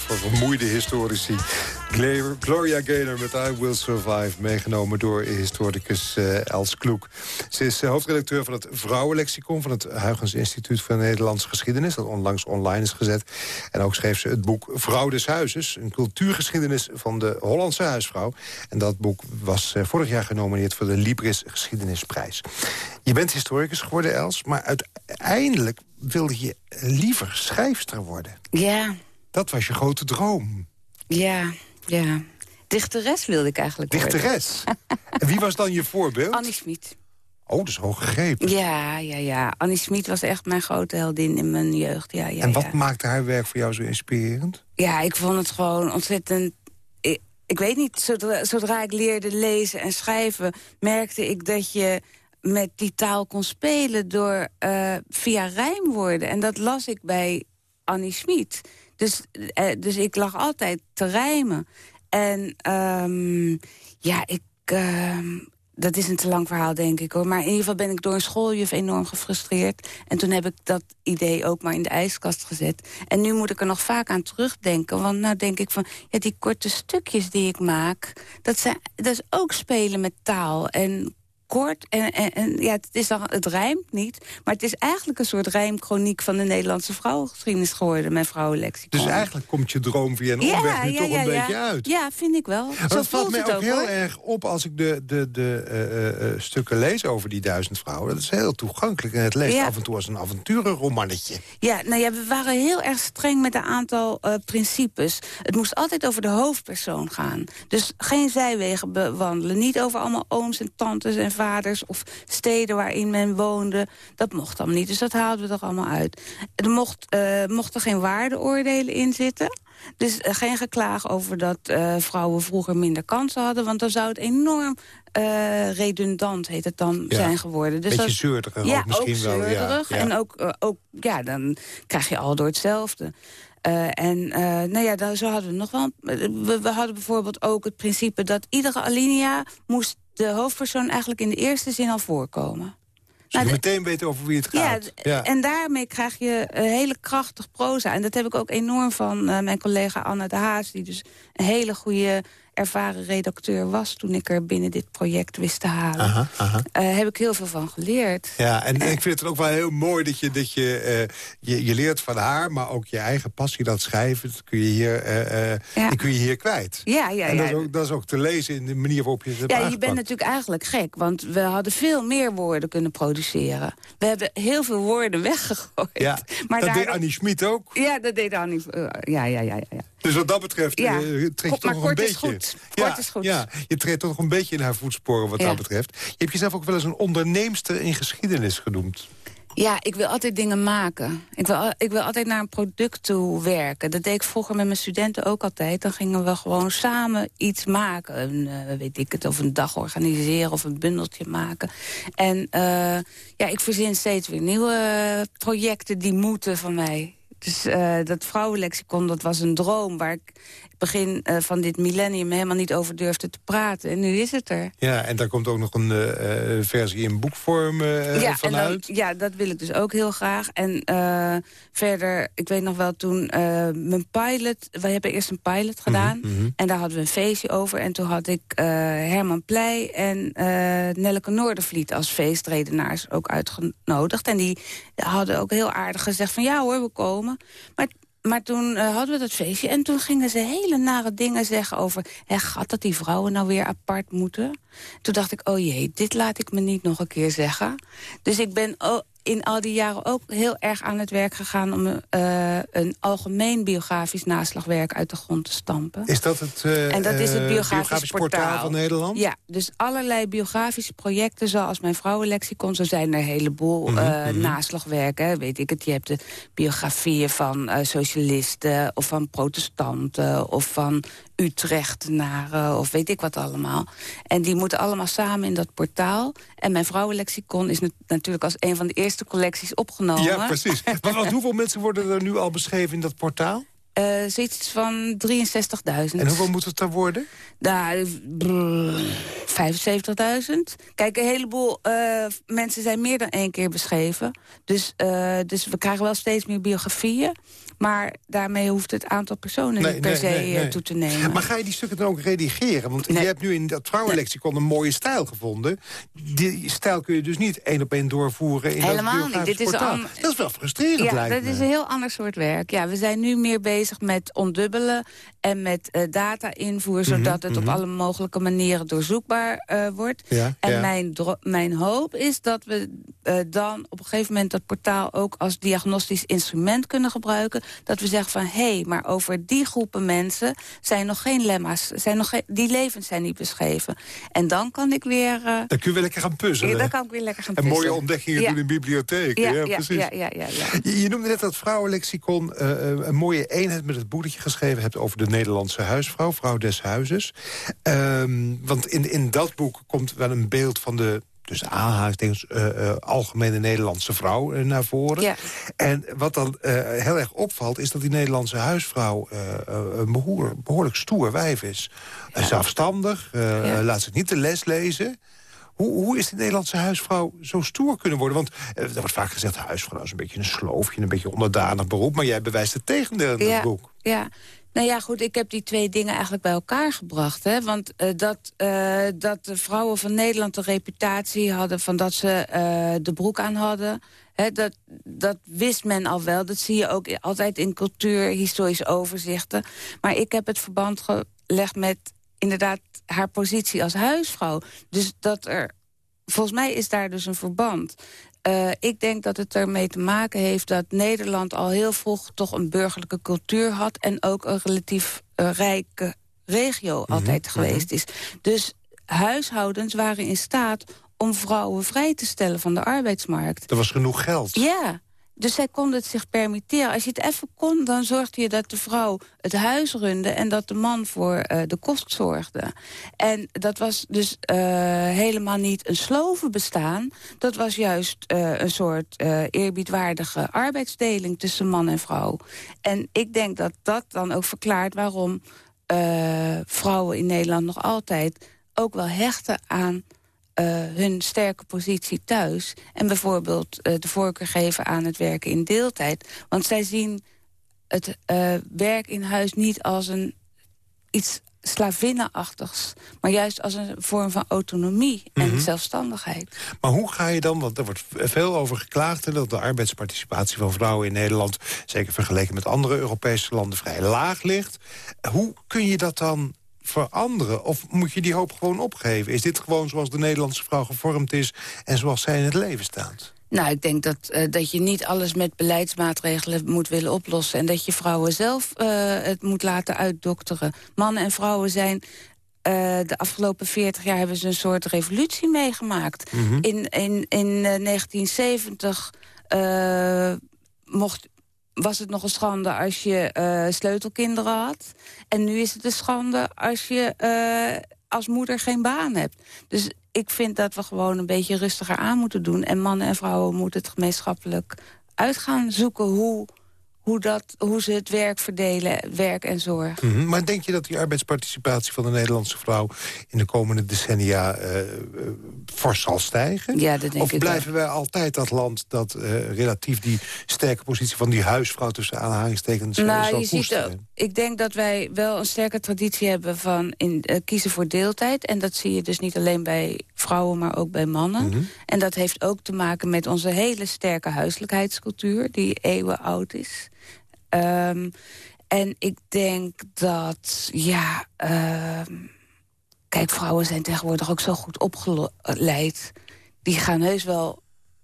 E: Voor vermoeide historici. Gloria Gaynor met I Will Survive, meegenomen door historicus uh, Els Kloek. Ze is uh, hoofdredacteur van het Vrouwenlexicon... van het Huygens Instituut voor Nederlandse Geschiedenis... dat onlangs online is gezet. En ook schreef ze het boek Vrouw des Huizes... een cultuurgeschiedenis van de Hollandse huisvrouw. En dat boek was uh, vorig jaar genomineerd voor de Libris Geschiedenisprijs. Je bent historicus geworden, Els, maar uiteindelijk wilde je liever schrijfster worden.
F: Ja.
E: Dat was je grote droom.
F: Ja, ja. Dichteres wilde ik eigenlijk
E: Dichteres? en wie was dan je voorbeeld?
F: Annie Smit.
E: Oh, dat is hoog gegrepen.
F: Ja, ja, ja. Annie Smit was echt mijn grote heldin in mijn jeugd. Ja, ja,
E: en wat
F: ja.
E: maakte haar werk voor jou zo inspirerend?
F: Ja, ik vond het gewoon ontzettend... Ik, ik weet niet, zodra, zodra ik leerde lezen en schrijven... merkte ik dat je met die taal kon spelen door uh, via rijmwoorden. En dat las ik bij Annie Smit. Dus, uh, dus ik lag altijd te rijmen. En um, ja, ik... Uh, dat is een te lang verhaal, denk ik. hoor. Maar in ieder geval ben ik door een schooljuf enorm gefrustreerd. En toen heb ik dat idee ook maar in de ijskast gezet. En nu moet ik er nog vaak aan terugdenken. Want nou denk ik van, ja, die korte stukjes die ik maak... dat, zijn, dat is ook spelen met taal en kort. En, en, en, ja, het, is dan, het rijmt niet. Maar het is eigenlijk een soort rijmkroniek van de Nederlandse vrouwengeschiedenis geworden. Mijn vrouwenlexicon.
E: Dus eigenlijk komt je droom via een ja, omweg nu ja, toch ja, een beetje uit.
F: Ja, vind ik wel.
E: Maar dat valt mij ook, ook, heel hoor. erg op als ik de, de, de uh, uh, stukken lees over die duizend vrouwen. Dat is heel toegankelijk. En het leest af en toe als een avonturenromannetje.
F: Ja, nou ja, we waren heel erg streng met een aantal uh, principes. Het moest altijd over de hoofdpersoon gaan. Dus geen zijwegen bewandelen. Niet over allemaal ooms en tantes en vaders of steden waarin men woonde. Dat mocht allemaal niet, dus dat haalden we er allemaal uit. Er mocht, uh, mochten geen waardeoordelen in zitten. Dus uh, geen geklaag over dat uh, vrouwen vroeger minder kansen hadden... want dan zou het enorm redundant, heet het dan,
E: ja.
F: zijn geworden. Dus
E: Beetje
F: dat,
E: zeurderig
F: ja,
E: ook misschien
F: ook
E: wel. Ja, ja.
F: En ook, ook, ja, dan krijg je al door hetzelfde. En nou ja, daar, zo hadden we nog wel... We, we hadden bijvoorbeeld ook het principe dat iedere alinea moest de hoofdpersoon eigenlijk in de eerste zin al voorkomen.
E: Dus nou, je meteen weten over wie het gaat.
F: Ja, ja, en daarmee krijg je een hele krachtig proza. En dat heb ik ook enorm van uh, mijn collega Anna de Haas... die dus een hele goede ervaren redacteur was... toen ik er binnen dit project wist te halen.
E: Aha, aha.
F: Uh, heb ik heel veel van geleerd.
E: Ja, en, en ik vind het ook wel heel mooi dat je, dat je, uh, je, je leert van haar... maar ook je eigen passie, dat schrijven, dat kun je hier, ja. die kun je hier kwijt.
F: Ja, ja,
E: en dat,
F: ja.
E: Is ook, dat is ook te lezen in de manier waarop je het hebt
F: Ja, je bent natuurlijk eigenlijk gek, want we hadden veel meer woorden kunnen produceren. We hebben heel veel woorden weggegooid.
E: Ja,
F: maar
E: dat
F: daardoor...
E: deed Annie Schmid ook.
F: Ja, dat deed Annie. ja, ja, ja, ja.
E: Dus wat dat betreft
F: ja.
E: uh, trek je toch nog een beetje...
F: Is goed.
E: Ja,
F: kort is goed.
E: ja, je treedt toch nog een beetje in haar voetsporen wat
F: ja.
E: dat betreft. Je hebt jezelf ook wel eens een onderneemster in geschiedenis genoemd.
F: Ja, ik wil altijd dingen maken. Ik wil, ik wil altijd naar een product toe werken. Dat deed ik vroeger met mijn studenten ook altijd. Dan gingen we gewoon samen iets maken. Een, uh, weet ik het, of een dag organiseren of een bundeltje maken. En uh, ja, ik verzin steeds weer nieuwe projecten die moeten van mij. Dus uh, dat vrouwenlexicon, dat was een droom waar ik begin uh, van dit millennium helemaal niet over durfde te praten. En nu is het er.
E: Ja, en daar komt ook nog een uh, versie in boekvorm
F: ja,
E: vanuit.
F: Ja, dat wil ik dus ook heel graag. En verder, ik weet nog wel toen mijn pilot... Wij hebben eerst een pilot gedaan.
E: Mm -hmm.
F: En daar hadden we een feestje over. En toen had ik Herman Pleij en Nelleke Noordervliet als feestredenaars ook uitgenodigd. En die hadden ook heel aardig gezegd van ja hoor, we komen. Maar maar toen uh, hadden we dat feestje en toen gingen ze hele nare dingen zeggen over... Hè, gat dat die vrouwen nou weer apart moeten. Toen dacht ik, oh jee, dit laat ik me niet nog een keer zeggen. Dus ik ben in al die jaren ook heel erg aan het werk gegaan... om uh, een algemeen biografisch naslagwerk uit de grond te stampen.
E: Is dat het, uh,
F: en dat is het biografisch,
E: biografisch portaal. portaal
F: van
E: Nederland?
F: Ja, dus allerlei biografische projecten... zoals mijn vrouwenlexicon, zo zijn er een heleboel mm -hmm, uh, mm -hmm. naslagwerken. Weet ik het, je hebt de biografieën van socialisten... of van protestanten of van Utrechtenaren of weet ik wat allemaal. En die moeten allemaal samen in dat portaal. En mijn vrouwenlexicon is natuurlijk als een van de eerste collecties opgenomen.
E: Ja, precies. maar wat, hoeveel mensen worden er nu al beschreven in dat portaal?
F: Uh, zoiets van 63.000.
E: En hoeveel moet het er worden?
F: Nou, 75.000. Kijk, een heleboel uh, mensen zijn meer dan één keer beschreven. Dus, uh, dus we krijgen wel steeds meer biografieën. Maar daarmee hoeft het aantal personen
E: Nee,
F: niet per
E: nee,
F: se
E: nee,
F: eh,
E: nee.
F: toe te nemen.
E: Maar ga je die stukken dan ook redigeren? Want je hebt nu in dat vrouwenlexicon een mooie stijl gevonden. Die stijl kun je dus niet één op één doorvoeren in
F: Helemaal
E: dat
F: niet. Dit is an-
E: Dat is wel frustrerend,
F: Ja, dat
E: me.
F: is een heel ander soort werk. Ja, we zijn nu meer bezig met ontdubbelen en met eh, data invoer... zodat het op alle mogelijke manieren doorzoekbaar eh, wordt.
E: Mhm, Ja,
F: en
E: ja.
F: Mijn, mijn hoop is dat we dan op een gegeven moment... dat portaal ook als diagnostisch instrument kunnen gebruiken. Dat we zeggen van, hé, hey, maar over die groepen mensen... zijn nog geen lemma's, zijn nog geen, die levens zijn niet beschreven. En dan kan ik weer... eh,
E: Dan kun je weer lekker gaan puzzelen.
F: ja, dan kan ik weer lekker gaan
E: en mooie
F: puzzelen.
E: ontdekkingen
F: Ja.
E: doen in bibliotheken. Ja,
F: Ja,
E: precies.
F: ja, ja, ja, ja.
E: Je, je noemde net dat vrouwenlexicon eh, eh, een mooie eenheid met het boek dat je geschreven hebt over de Nederlandse huisvrouw, vrouw des huizes. Ehm, want in, in dat boek komt wel een beeld van de dus aanhalingstekens eh, algemene Nederlandse vrouw eh, naar voren.
F: Ja.
E: En wat dan heel erg opvalt, is dat die Nederlandse huisvrouw een behoor- behoorlijk stoer wijf is. Zelfstandig,
F: Ja.
E: laat zich niet de les lezen. Hoe, hoe is die Nederlandse huisvrouw zo stoer kunnen worden? Want eh, er wordt vaak gezegd, huisvrouw is een beetje een sloofje... een beetje onderdanig beroep, maar jij bewijst het tegendeel in het boek.
F: Ja. Nou ja, goed, ik heb die twee dingen eigenlijk bij elkaar gebracht. Hè? Want eh, dat, eh, dat de vrouwen van Nederland de reputatie hadden... van dat ze eh, de broek aan hadden... Hè, dat, dat wist men al wel. Dat zie je ook altijd in cultuur, historische overzichten. Maar ik heb het verband gelegd met inderdaad haar positie als huisvrouw. Dus dat er... Volgens mij is daar dus een verband. Eh, ik denk dat het ermee te maken heeft dat Nederland al heel vroeg toch een burgerlijke cultuur had en ook een relatief eh, rijke regio altijd geweest is. Dus huishoudens waren in staat om vrouwen vrij te stellen van de arbeidsmarkt.
E: Er was genoeg geld.
F: Ja, dus zij konden het zich permitteren. Als je het even kon, dan zorgde je dat de vrouw het huis runde... en dat de man voor eh, de kost zorgde. En dat was dus eh, helemaal niet een slovenbestaan. Dat was juist eh, een soort eerbiedwaardige arbeidsdeling... tussen man en vrouw. En ik denk dat dat dan ook verklaart waarom vrouwen in Nederland nog altijd... ook wel hechten aan hun sterke positie thuis... en bijvoorbeeld eh, de voorkeur geven aan het werken in deeltijd. Want zij zien het eh, werk in huis niet als een iets slavinnenachtigs... maar juist als een vorm van autonomie en zelfstandigheid.
E: Maar hoe ga je dan, want er wordt veel over geklaagd... hè, dat de arbeidsparticipatie van vrouwen in Nederland... zeker vergeleken met andere Europese landen vrij laag ligt. Hoe kun je dat dan veranderen? Of moet je die hoop gewoon opgeven? Is dit gewoon zoals de Nederlandse vrouw gevormd is... en zoals zij in het leven staat?
F: Nou, ik denk dat, eh, dat je niet alles met beleidsmaatregelen moet willen oplossen... en dat je vrouwen zelf eh, het moet laten uitdokteren. Mannen en vrouwen zijn... eh, de afgelopen 40 jaar hebben ze een soort revolutie meegemaakt. In, in, in eh, 1970 eh, mocht, was het nog een schande als je eh, sleutelkinderen had. En nu is het een schande als je eh, als moeder geen baan hebt. Dus ik vind dat we gewoon een beetje rustiger aan moeten doen. En mannen en vrouwen moeten het gemeenschappelijk uit gaan zoeken... hoe, hoe, dat, hoe ze het werk verdelen, werk en zorg.
E: Mhm. Maar denk je dat die arbeidsparticipatie van de Nederlandse vrouw... in de komende decennia eh, fors zal stijgen?
F: Ja, dat denk
E: of
F: ik
E: blijven wij altijd dat land dat eh, relatief die sterke positie... van die huisvrouw tussen aanhalingstekens
F: Nou,
E: zal
F: je ziet ook, ik denk dat wij wel een sterke traditie hebben van in, kiezen voor deeltijd. En dat zie je dus niet alleen bij vrouwen, maar ook bij mannen.
E: Mhm.
F: En dat heeft ook te maken met onze hele sterke huiselijkheidscultuur... die eeuwen oud is. Ehm, en ik denk dat, ja... ehm, kijk, vrouwen zijn tegenwoordig ook zo goed opgeleid. Die gaan heus wel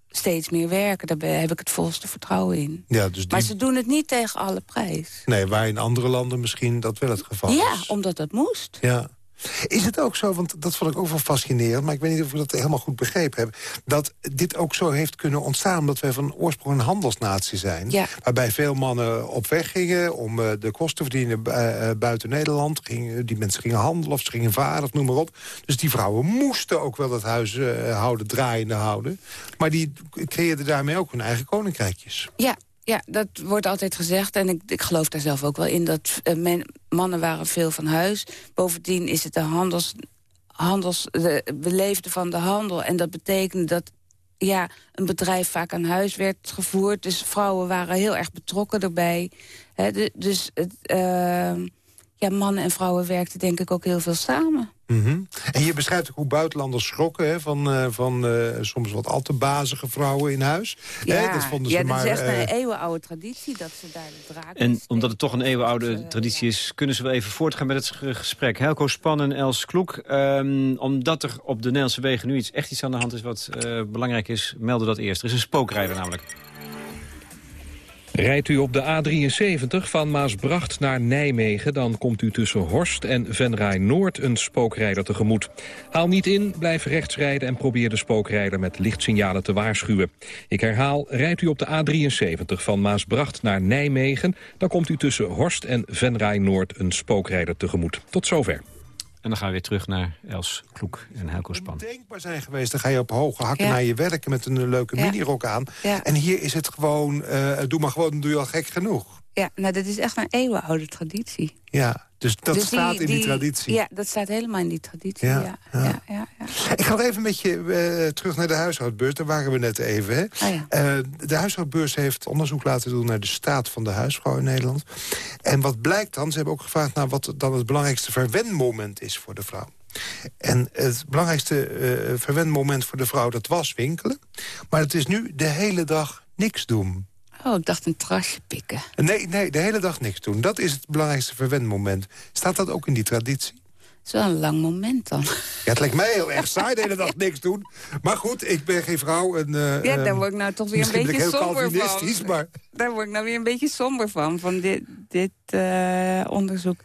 F: steeds meer werken. Daar heb ik het volste vertrouwen in.
E: Ja, dus die,
F: Maar ze doen het niet tegen alle prijs.
E: Nee, waar in andere landen misschien dat wel het geval
F: Ja,
E: is.
F: omdat dat moest.
E: Ja. Is het ook zo, want dat vond ik ook wel fascinerend... maar ik weet niet of ik dat helemaal goed begrepen heb... dat dit ook zo heeft kunnen ontstaan... omdat wij van oorsprong een handelsnatie zijn...
F: Ja.
E: waarbij veel mannen op weg gingen om eh, de kosten te verdienen eh, eh, buiten Nederland. Gingen, die mensen gingen handelen of ze gingen varen of noem maar op. Dus die vrouwen moesten ook wel dat huis houden, draaiende houden. Maar die creëerden daarmee ook hun eigen koninkrijkjes.
F: Ja, ja, dat wordt altijd gezegd. En ik, ik geloof daar zelf ook wel in. Dat eh, mannen waren veel van huis. Bovendien is het de handels... handels van de handel. En dat betekende dat ja, een bedrijf vaak aan huis werd gevoerd. Dus vrouwen waren heel erg betrokken erbij. Hè, de- dus het, ehm, ja, mannen en vrouwen werkten denk ik ook heel veel samen.
E: Mhm. En je beschrijft ook hoe buitenlanders schrokken hè, van, eh, van eh, soms wat al te bazige vrouwen in huis. Hè, dat vonden ze
F: ja, dat
E: maar,
F: is echt
E: eh,
F: een eeuwenoude traditie dat ze daar de draak
C: En
F: steken.
C: omdat het toch een eeuwenoude
F: Dat, eh,
C: traditie is... kunnen ze wel even voortgaan met het ge- gesprek. Helco Span en Els Kloek. Ehm, omdat er op de Nederlandse wegen nu iets, echt iets aan de hand is... wat eh, belangrijk is, melden dat eerst. Er is een spookrijder namelijk.
I: Rijdt u op de A73 van Maasbracht naar Nijmegen... dan komt u tussen Horst en Venray Noord een spookrijder tegemoet. Haal niet in, blijf rechts rijden en probeer de spookrijder met lichtsignalen te waarschuwen. Ik herhaal, rijdt u op de A73 van Maasbracht naar Nijmegen... dan komt u tussen Horst en Venray Noord een spookrijder tegemoet. Tot zover.
C: En dan gaan we weer terug naar Els Kloek en Helco Span.
E: ondenkbaar zijn geweest. Dan ga je op hoge hakken
F: Ja.
E: naar je werk met een eh, leuke
F: Ja.
E: minirok aan.
F: Ja.
E: En hier is het gewoon, eh, doe maar gewoon, dan doe je al gek genoeg.
F: Ja, nou, dat is echt een eeuwenoude traditie.
E: Ja, dus dat
F: Dus
E: staat in die, traditie.
F: Ja, dat staat helemaal in die traditie,
E: Ja,
F: ja.
E: ja.
F: ja.
E: Ik ga even met je eh, terug naar de huishoudbeurs. Daar waren we net even. Hè?
F: Ja.
E: Eh, de huishoudbeurs heeft onderzoek laten doen... naar de staat van de huisvrouw in Nederland. En wat blijkt dan? Ze hebben ook gevraagd naar wat dan het belangrijkste verwenmoment is voor de vrouw. En het belangrijkste eh verwenmoment voor de vrouw, dat was winkelen. Maar het is nu de hele dag niks doen.
F: Oh, ik dacht een trasje pikken.
E: Nee, nee, de hele dag niks doen. Dat is het belangrijkste verwenmoment. Staat dat ook in die traditie?
F: Dat is wel een lang moment dan.
E: Ja, het lijkt mij heel erg saai de hele dag niks doen. Maar goed, ik ben geen vrouw. En, eh,
F: Ja, daar
E: ehm,
F: word ik nou toch weer een beetje
E: heel
F: somber van.
E: maar...
F: Daar word ik nou weer een beetje somber van, van dit, dit eh, onderzoek.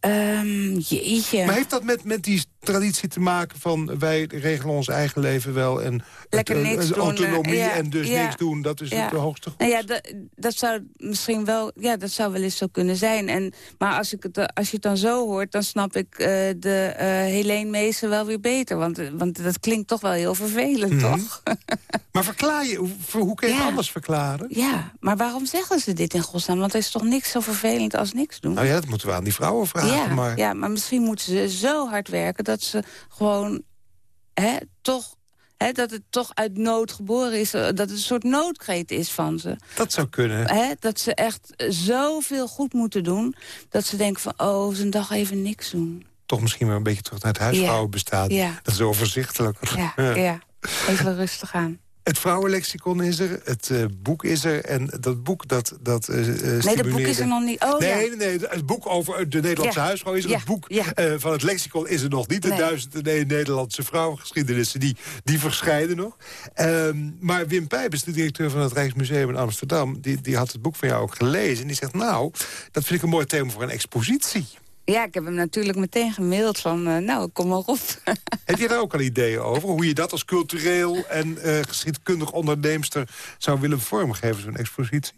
F: Ehm, jeetje.
E: Maar heeft dat met, met die traditie te maken van... wij regelen ons eigen leven wel en
F: Lekker
E: het, eh,
F: niks doen,
E: autonomie
F: eh, ja,
E: en dus
F: ja.
E: niks doen, dat is
F: Ja.
E: het hoogste goed?
F: Nou ja, dat, dat zou misschien wel, ja, dat zou wel eens zo kunnen zijn. En, maar als, ik het, als je het dan zo hoort, dan snap ik eh, de eh Helene Meesen wel weer beter. Want, want dat klinkt toch wel heel vervelend,
E: Mhm.
F: toch?
E: Maar verklaar je, hoe, hoe kun je het anders verklaren?
F: ja, maar waarom zeggen ze dit in godsnaam? Want er is toch niks zo vervelend als niks doen?
E: Nou ja, dat moeten we aan die vrouwen vragen.
F: ja,
E: maar...
F: ja, maar misschien moeten ze zo hard werken dat ze gewoon hè, toch. Hè, dat het toch uit nood geboren is. eh, Dat het een soort noodkreet is van ze.
E: Dat zou kunnen.
F: Hè, dat ze echt zoveel goed moeten doen. Dat ze denken van, oh, ze een dag even niks doen.
E: Toch misschien weer een beetje terug naar het huisvrouwenbestaan.
F: Ja.
E: Dat is overzichtelijk.
F: Ja,
E: Ja.
F: ja. Even rustig aan.
E: Het vrouwenlexicon is er, het eh, boek is er. En dat boek dat, dat eh,
F: Nee, dat boek is er nog niet. Oh,
E: nee,
F: ja.
E: nee, nee, het boek over de Nederlandse
F: Ja.
E: huisvrouw is er.
F: Ja,
E: Het boek van het lexicon is er nog niet. De
F: Nee.
E: duizend en één Nederlandse vrouwengeschiedenissen, die, die verschijnen nog. Ehm, maar Wim Pijpers, de directeur van het Rijksmuseum in Amsterdam... Die, die had het boek van jou ook gelezen. En die zegt, nou, dat vind ik een mooi thema voor een expositie.
F: Ja, ik heb hem natuurlijk meteen gemaild van, eh, nou, kom maar op.
E: Heb je daar ook al ideeën over? Hoe je dat als cultureel en eh, geschiedkundig onderneemster... zou willen vormgeven, zo'n expositie?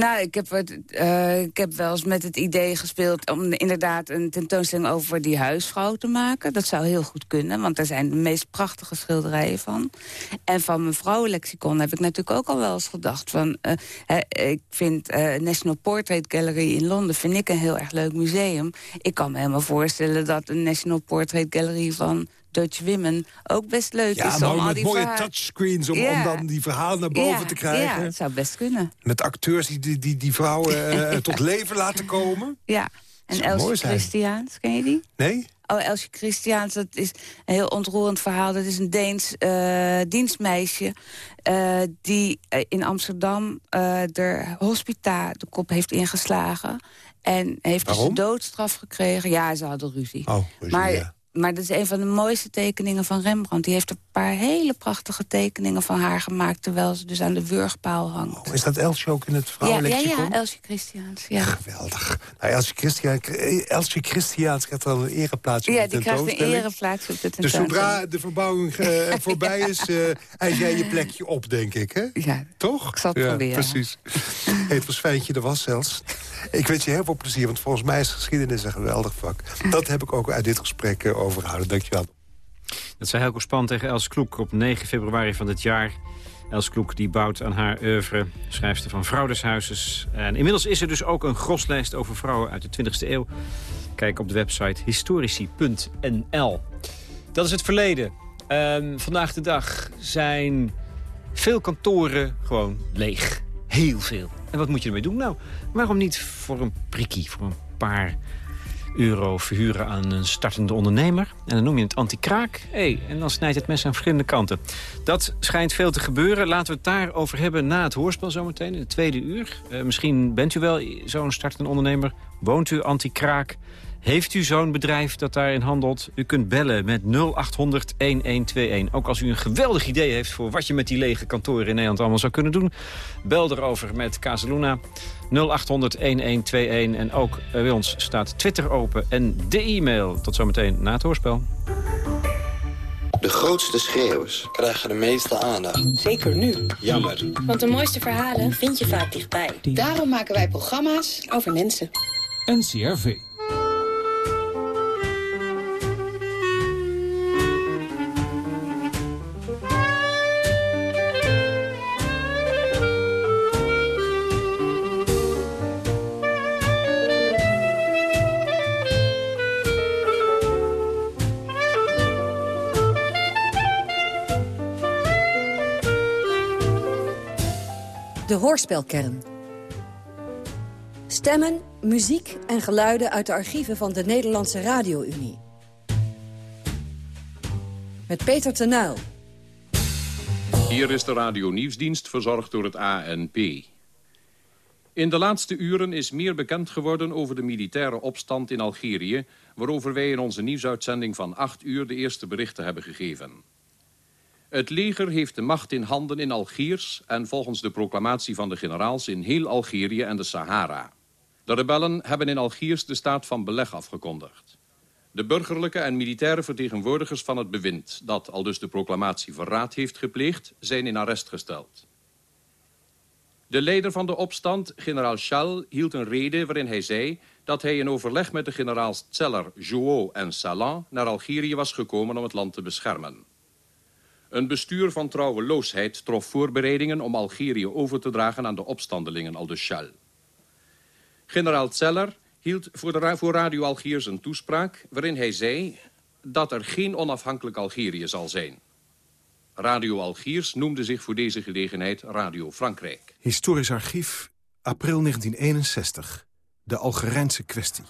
F: Nou, ik heb, het, eh, ik heb wel eens met het idee gespeeld... om inderdaad een tentoonstelling over die huisvrouw te maken. Dat zou heel goed kunnen, want daar zijn de meest prachtige schilderijen van. En van mijn vrouwenlexicon heb ik natuurlijk ook al wel eens gedacht... van, eh, ik vind eh, National Portrait Gallery in Londen... vind ik een heel erg leuk museum. Ik kan me helemaal voorstellen dat een National Portrait Gallery van... Dutch Women ook best leuk
E: Ja,
F: is
E: maar
F: om al
E: met
F: die
E: mooie touchscreens om, om
F: Ja.
E: dan die verhalen naar boven
F: Ja,
E: te krijgen.
F: Ja, dat zou best kunnen.
E: Met acteurs die die, die, die vrouwen eh, tot leven laten komen.
F: Ja. En Elsje. Christiaans, ken je die?
E: Nee?
F: Oh, Elsje Christiaans, dat is een heel ontroerend verhaal. Dat is een Deens eh, dienstmeisje eh, die eh, in Amsterdam eh de hospita de kop heeft ingeslagen. En heeft dus
E: Waarom?
F: de doodstraf gekregen. Ja, ze hadden ruzie.
E: Oh, ruzie,
F: maar,
E: ja.
F: Maar dat is een van de mooiste tekeningen van Rembrandt. Die heeft een paar hele prachtige tekeningen van haar gemaakt... terwijl ze dus aan de wurgpaal hangt.
E: Oh, is dat Elsje ook in het
F: ja, ja,
E: vrouwenlexicon?
F: ja, Elsje Christiaans. Ja.
E: Geweldig. Nou, Elsje, Christian, Elsje Christiaans krijgt dan een ereplaats op
F: Ja,
E: de
F: die krijgt een ereplaats op de
E: Dus zodra de verbouwing eh, voorbij is, eh eis jij je plekje op, denk ik, hè?
F: Ja,
E: Toch?
F: Ik zal het
E: ja,
F: proberen.
E: precies. Hey, het was fijn dat je er was zelfs. Ik wens je heel veel plezier, want volgens mij is geschiedenis een geweldig vak. Dat heb ik ook uit dit gesprek eh, overgehouden. Dankjewel.
C: Dat zei Helco Span tegen Els Kloek op 9 februari van dit jaar. Els Kloek die bouwt aan haar oeuvre, schrijfster van Vrouwdeshuizes. En inmiddels is er dus ook een groslijst over vrouwen uit de 20e eeuw. Kijk op de website historici.nl. Dat is het verleden. Ehm, vandaag de dag zijn veel kantoren gewoon leeg. Heel veel. En wat moet je ermee doen? Nou, waarom niet voor een prikkie, voor een paar euro verhuren aan een startende ondernemer. En dan noem je het anti-kraak. Hey, en dan snijdt het mes aan verschillende kanten. Dat schijnt veel te gebeuren. Laten we het daarover hebben na het hoorspel zometeen, in het tweede uur. Uh, misschien bent u wel zo'n startende ondernemer. Woont u anti-kraak? Heeft u zo'n bedrijf dat daarin handelt? U kunt bellen met 0800 1121. Ook als u een geweldig idee heeft voor wat je met die lege kantoren in Nederland allemaal zou kunnen doen. Bel erover met Casaluna 0800 1121. En ook eh, bij ons staat Twitter open en de e-mail. Tot zometeen na het hoorspel.
J: De grootste schreeuwers krijgen de meeste aandacht.
K: Zeker nu.
J: Jammer.
K: Want de mooiste verhalen vind je vaak dichtbij.
L: Daarom maken wij programma's over mensen.
M: NCRV.
N: Hoorspelkern. Stemmen, muziek en geluiden uit de archieven van de Nederlandse Radio-Unie. Met Peter Tenuil.
O: Hier is de radio-nieuwsdienst verzorgd door het ANP. In de laatste uren is meer bekend geworden over de militaire opstand in Algerië... waarover wij in onze nieuwsuitzending van 8 uur de eerste berichten hebben gegeven. Het leger heeft de macht in handen in Algiers... en volgens de proclamatie van de generaals in heel Algerië en de Sahara. De rebellen hebben in Algiers de staat van beleg afgekondigd. De burgerlijke en militaire vertegenwoordigers van het bewind... dat al dus de proclamatie verraad heeft gepleegd, zijn in arrest gesteld. De leider van de opstand, generaal Chal, hield een rede waarin hij zei... dat hij in overleg met de generaals Zeller, Jouot en Salan... naar Algerië was gekomen om het land te beschermen. Een bestuur van trouweloosheid trof voorbereidingen om Algerië over te dragen aan de opstandelingen al de Chal. Generaal Zeller hield voor, de, voor Radio Algiers een toespraak waarin hij zei dat er geen onafhankelijk Algerië zal zijn. Radio Algiers noemde zich voor deze gelegenheid Radio Frankrijk.
P: Historisch archief, april 1961. De Algerijnse kwestie.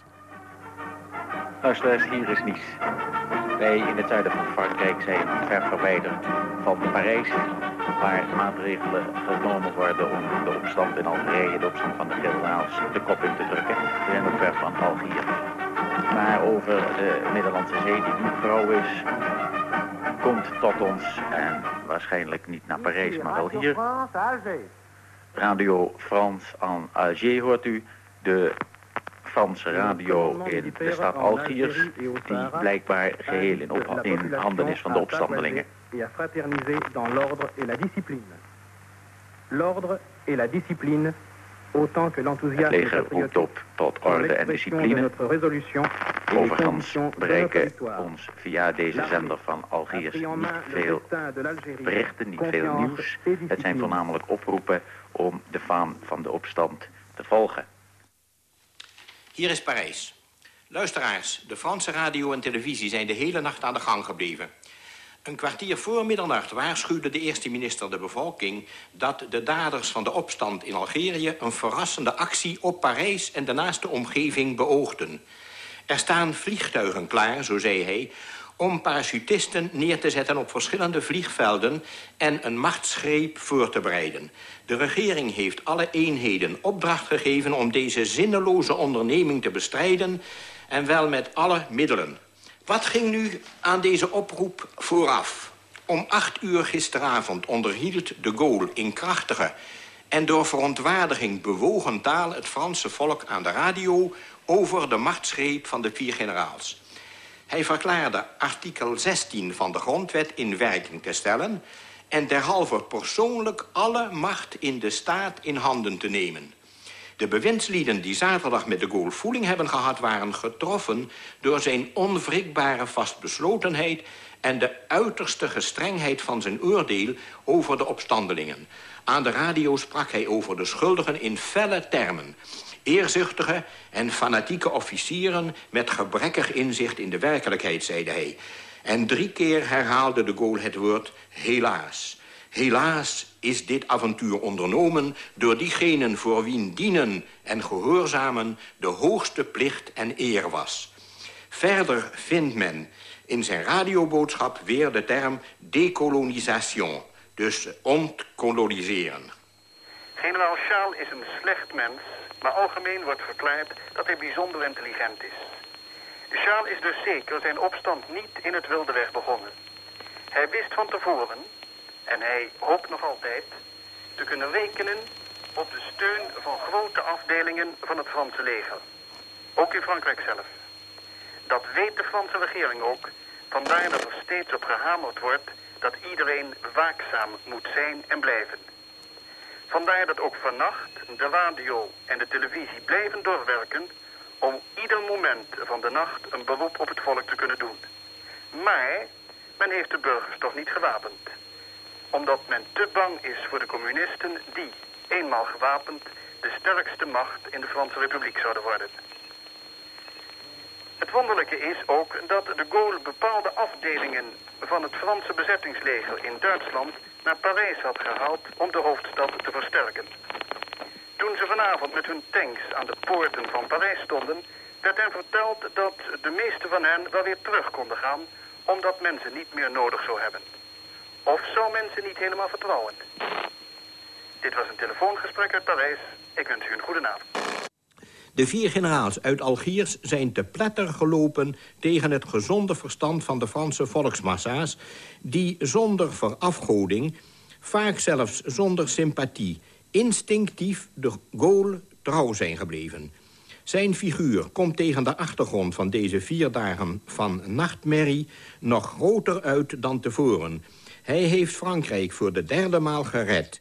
Q: Luister hier is Nice. Wij in het zuiden van Frankrijk zijn ver verwijderd van Parijs, waar maatregelen genomen worden om de opstand in Algerije, de opstand van de generaals, de kop in te drukken. We zijn ook ver van Algier. Maar over de Middellandse Zee, die nu vrouw is, komt tot ons en waarschijnlijk niet naar Parijs, maar wel hier. Radio France en Alger hoort u, de Franse radio in de stad Algiers, die blijkbaar geheel in, in handen is van de opstandelingen.
R: L'ordre et la discipline autant que
Q: Het leger roept op tot orde en discipline. Overigens bereiken ons via deze zender van Algiers niet veel berichten, niet veel nieuws. Het zijn voornamelijk oproepen om de faam van de opstand te volgen.
S: Hier is Parijs. Luisteraars, de Franse radio en televisie zijn de hele nacht aan de gang gebleven. Een kwartier voor middernacht waarschuwde de eerste minister de bevolking... dat de daders van de opstand in Algerië... een verrassende actie op Parijs en de naaste omgeving beoogden. Er staan vliegtuigen klaar, zo zei hij om parachutisten neer te zetten op verschillende vliegvelden... en een machtsgreep voor te bereiden. De regering heeft alle eenheden opdracht gegeven... om deze zinneloze onderneming te bestrijden... en wel met alle middelen. Wat ging nu aan deze oproep vooraf? Om acht uur gisteravond onderhield de Gaulle in krachtige... en door verontwaardiging bewogen taal het Franse volk aan de radio... over de machtsgreep van de vier generaals. Hij verklaarde artikel 16 van de grondwet in werking te stellen... en derhalve persoonlijk alle macht in de staat in handen te nemen. De bewindslieden die zaterdag met de Gaulle voeling hebben gehad... waren getroffen door zijn onwrikbare vastbeslotenheid... en de uiterste gestrengheid van zijn oordeel over de opstandelingen. Aan de radio sprak hij over de schuldigen in felle termen eerzuchtige en fanatieke officieren... met gebrekkig inzicht in de werkelijkheid, zeide hij. En drie keer herhaalde de Gaulle het woord helaas. Helaas is dit avontuur ondernomen door diegenen voor wien dienen en gehoorzamen de hoogste plicht en eer was. Verder vindt men in zijn radioboodschap weer de term decolonisation, dus ontkoloniseren.
R: Generaal Charles is een slecht mens, maar algemeen wordt verklaard dat hij bijzonder intelligent is. Charles is dus zeker zijn opstand niet in het wilde weg begonnen. Hij wist van tevoren, en hij hoopt nog altijd, te kunnen rekenen op de steun van grote afdelingen van het Franse leger. Ook in Frankrijk zelf. Dat weet de Franse regering ook, vandaar dat er steeds op gehamerd wordt dat iedereen waakzaam moet zijn en blijven. Vandaar dat ook vannacht de radio en de televisie blijven doorwerken om ieder moment van de nacht een beroep op het volk te kunnen doen. Maar men heeft de burgers toch niet gewapend. Omdat men te bang is voor de communisten die, eenmaal gewapend, de sterkste macht in de Franse Republiek zouden worden. Het wonderlijke is ook dat de Gaulle bepaalde afdelingen van het Franse bezettingsleger in Duitsland naar Parijs had gehaald om de hoofdstad te versterken. Toen ze vanavond met hun tanks aan de poorten van Parijs stonden, werd hen verteld dat de meeste van hen wel weer terug konden gaan, omdat men ze niet meer nodig zou hebben. Of zou men ze niet helemaal vertrouwen? Dit was een telefoongesprek uit Parijs. Ik wens u een goede avond.
S: De vier generaals uit Algiers zijn te pletter gelopen... tegen het gezonde verstand van de Franse volksmassa's... die zonder verafgoding, vaak zelfs zonder sympathie... instinctief de Gaulle trouw zijn gebleven. Zijn figuur komt tegen de achtergrond van deze vier dagen van nachtmerrie... nog groter uit dan tevoren. Hij heeft Frankrijk voor de derde maal gered...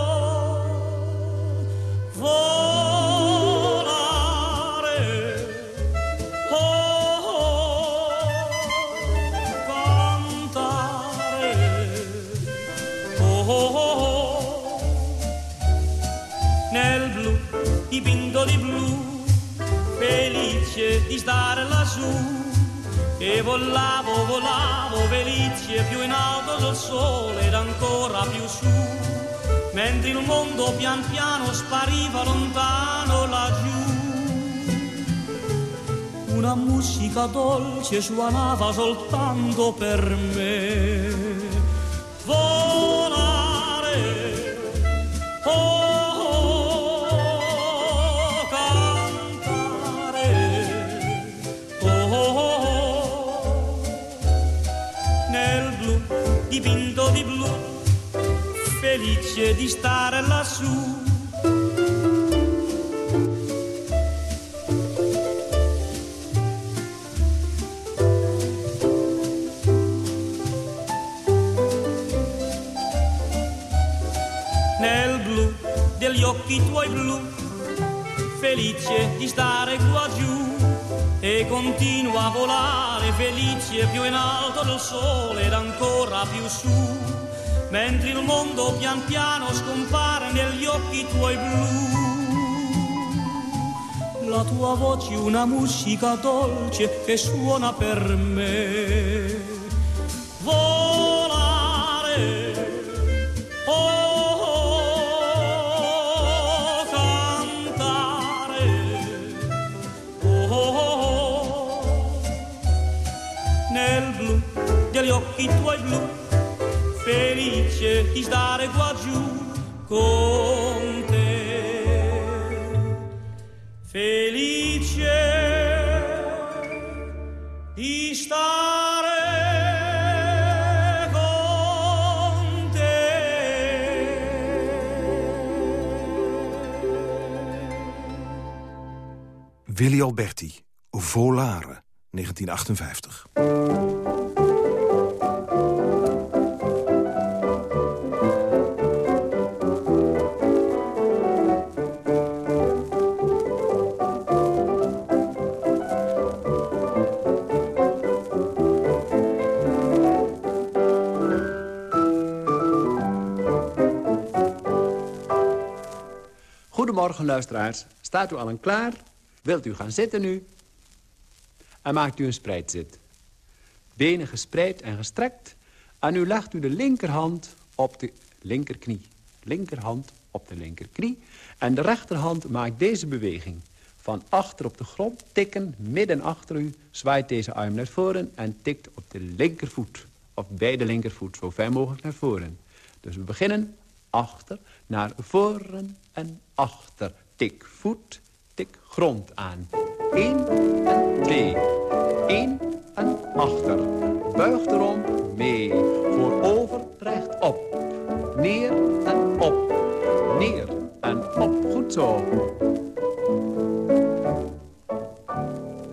M: Dipinto di blu, felice di stare lassù. E volavo, volavo, felice più in alto del sole ed ancora più su. Mentre il mondo pian piano spariva lontano laggiù. Una musica dolce suonava soltanto per me. Volare, oh, dipinto di blu, felice di stare lassù. Nel blu degli occhi tuoi blu, felice di stare qua giù e continua a volare felice più in alto del sole ed ancora più su, mentre il mondo pian piano scompare negli occhi tuoi blu. La tua voce una musica dolce che suona per me. Volare felice di stare qua giù con te. Felice di stare con te.
P: Willy Alberti, Volare, 1958.
T: Goedemorgen, luisteraars. Staat u allen klaar? Wilt u gaan zitten nu? En maakt u een spreidzit. Benen gespreid en gestrekt. En nu legt u de linkerhand op de linkerknie. Linkerhand op de linkerknie. En de rechterhand maakt deze beweging. Van achter op de grond tikken, midden achter u... zwaait deze arm naar voren en tikt op de linkervoet. Of bij de linkervoet, zo ver mogelijk naar voren. Dus we beginnen achter, naar voren en achter. Tik voet, tik grond aan. 1 en 2. 1 en achter. Buig erom, mee. Voorover, rechtop. Neer en op. Neer en op. Goed zo.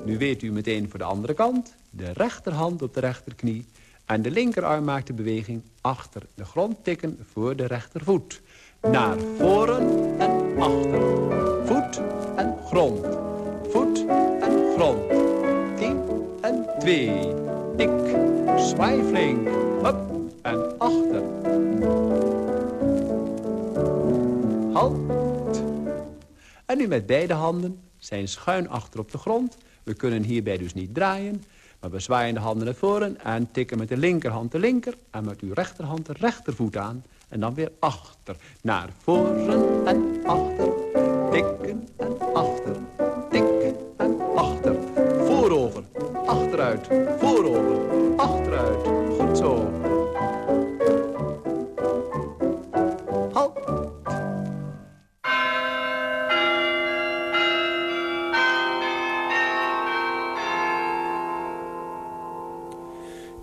T: Nu weet u meteen voor de andere kant. De rechterhand op de rechterknie. En de linkerarm maakt de beweging achter de grond tikken voor de rechtervoet. Naar voren en achter. Voet en grond. Voet en grond. Tien en twee. Tik. Zwaai flink. Hup en achter. Halt. En nu met beide handen zijn schuin achter op de grond. We kunnen hierbij dus niet draaien. We zwaaien de handen naar voren en tikken met de linkerhand de linker... en met uw rechterhand de rechtervoet aan. En dan weer achter. Naar voren en achter. Tikken en achter. Tikken en achter. Voorover. Achteruit. Voorover.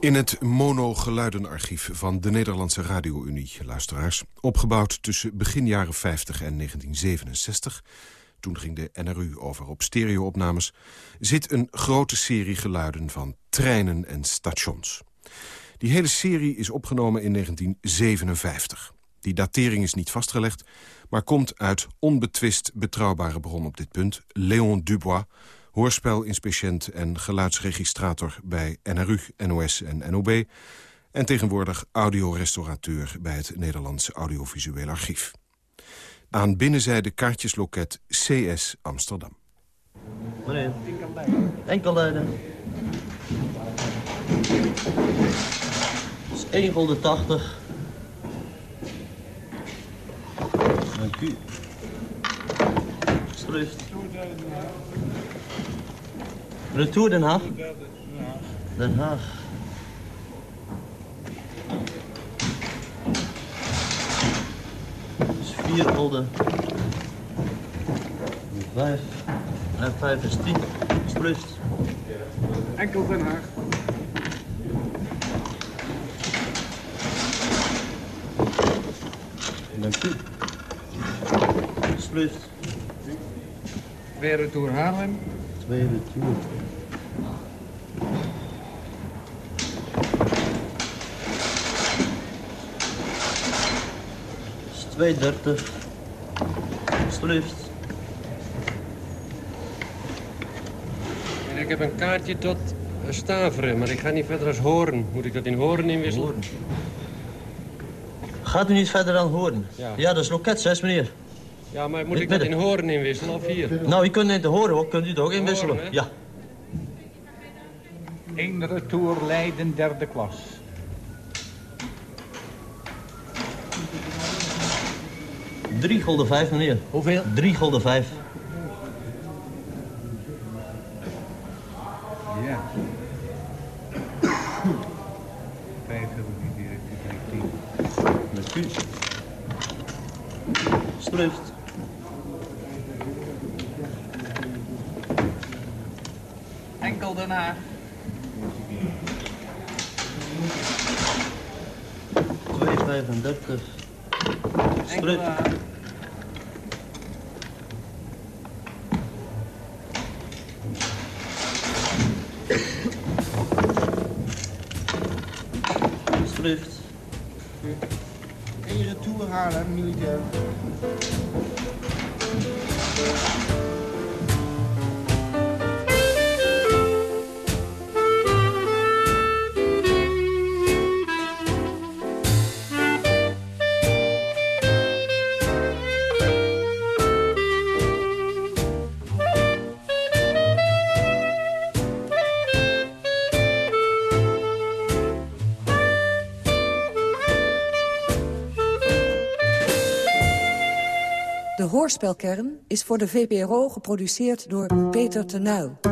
P: In het monogeluidenarchief van de Nederlandse Radio-Unie, luisteraars... opgebouwd tussen begin jaren 50 en 1967... toen ging de NRU over op stereo-opnames... zit een grote serie geluiden van treinen en stations. Die hele serie is opgenomen in 1957. Die datering is niet vastgelegd, maar komt uit onbetwist betrouwbare bron op dit punt... Léon Dubois hoorspelinspeciënt en geluidsregistrator bij NRU, NOS en NOB... en tegenwoordig audiorestaurateur bij het Nederlandse Audiovisueel Archief. Aan binnenzijde kaartjesloket CS Amsterdam.
U: Meneer, enkel luiden. Dat is 1 gulden 80. Dank u. Alsjeblieft. Retour Den Haag? Den Haag. 4 gulden. 5. En 5 is 10. Alsjeblieft.
V: Enkel Den Haag.
U: Dank u. Alsjeblieft.
V: Weer retour Haarlem.
U: Twee is 2,30. Alsjeblieft.
V: En ik heb een kaartje tot Staveren, maar ik ga niet verder als Hoorn. Moet ik dat in Hoorn inwisselen?
U: Hoorn. Gaat u niet verder dan horen?
V: Ja.
U: Ja, dat is loket 6, meneer.
V: Ja, maar moet
U: Ik
V: dat in. Hoorn inwisselen of hier?
U: Nou, u kunt niet te horen hoor. Kunt u het ook inwisselen?
V: Hè?
U: ja.
V: Eén retour Leiden, derde klas.
U: Drie gulden vijf, meneer. Hoeveel? Drie gulden vijf.
N: Hoorspelkern is voor de VPRO geproduceerd door Peter Tenuil.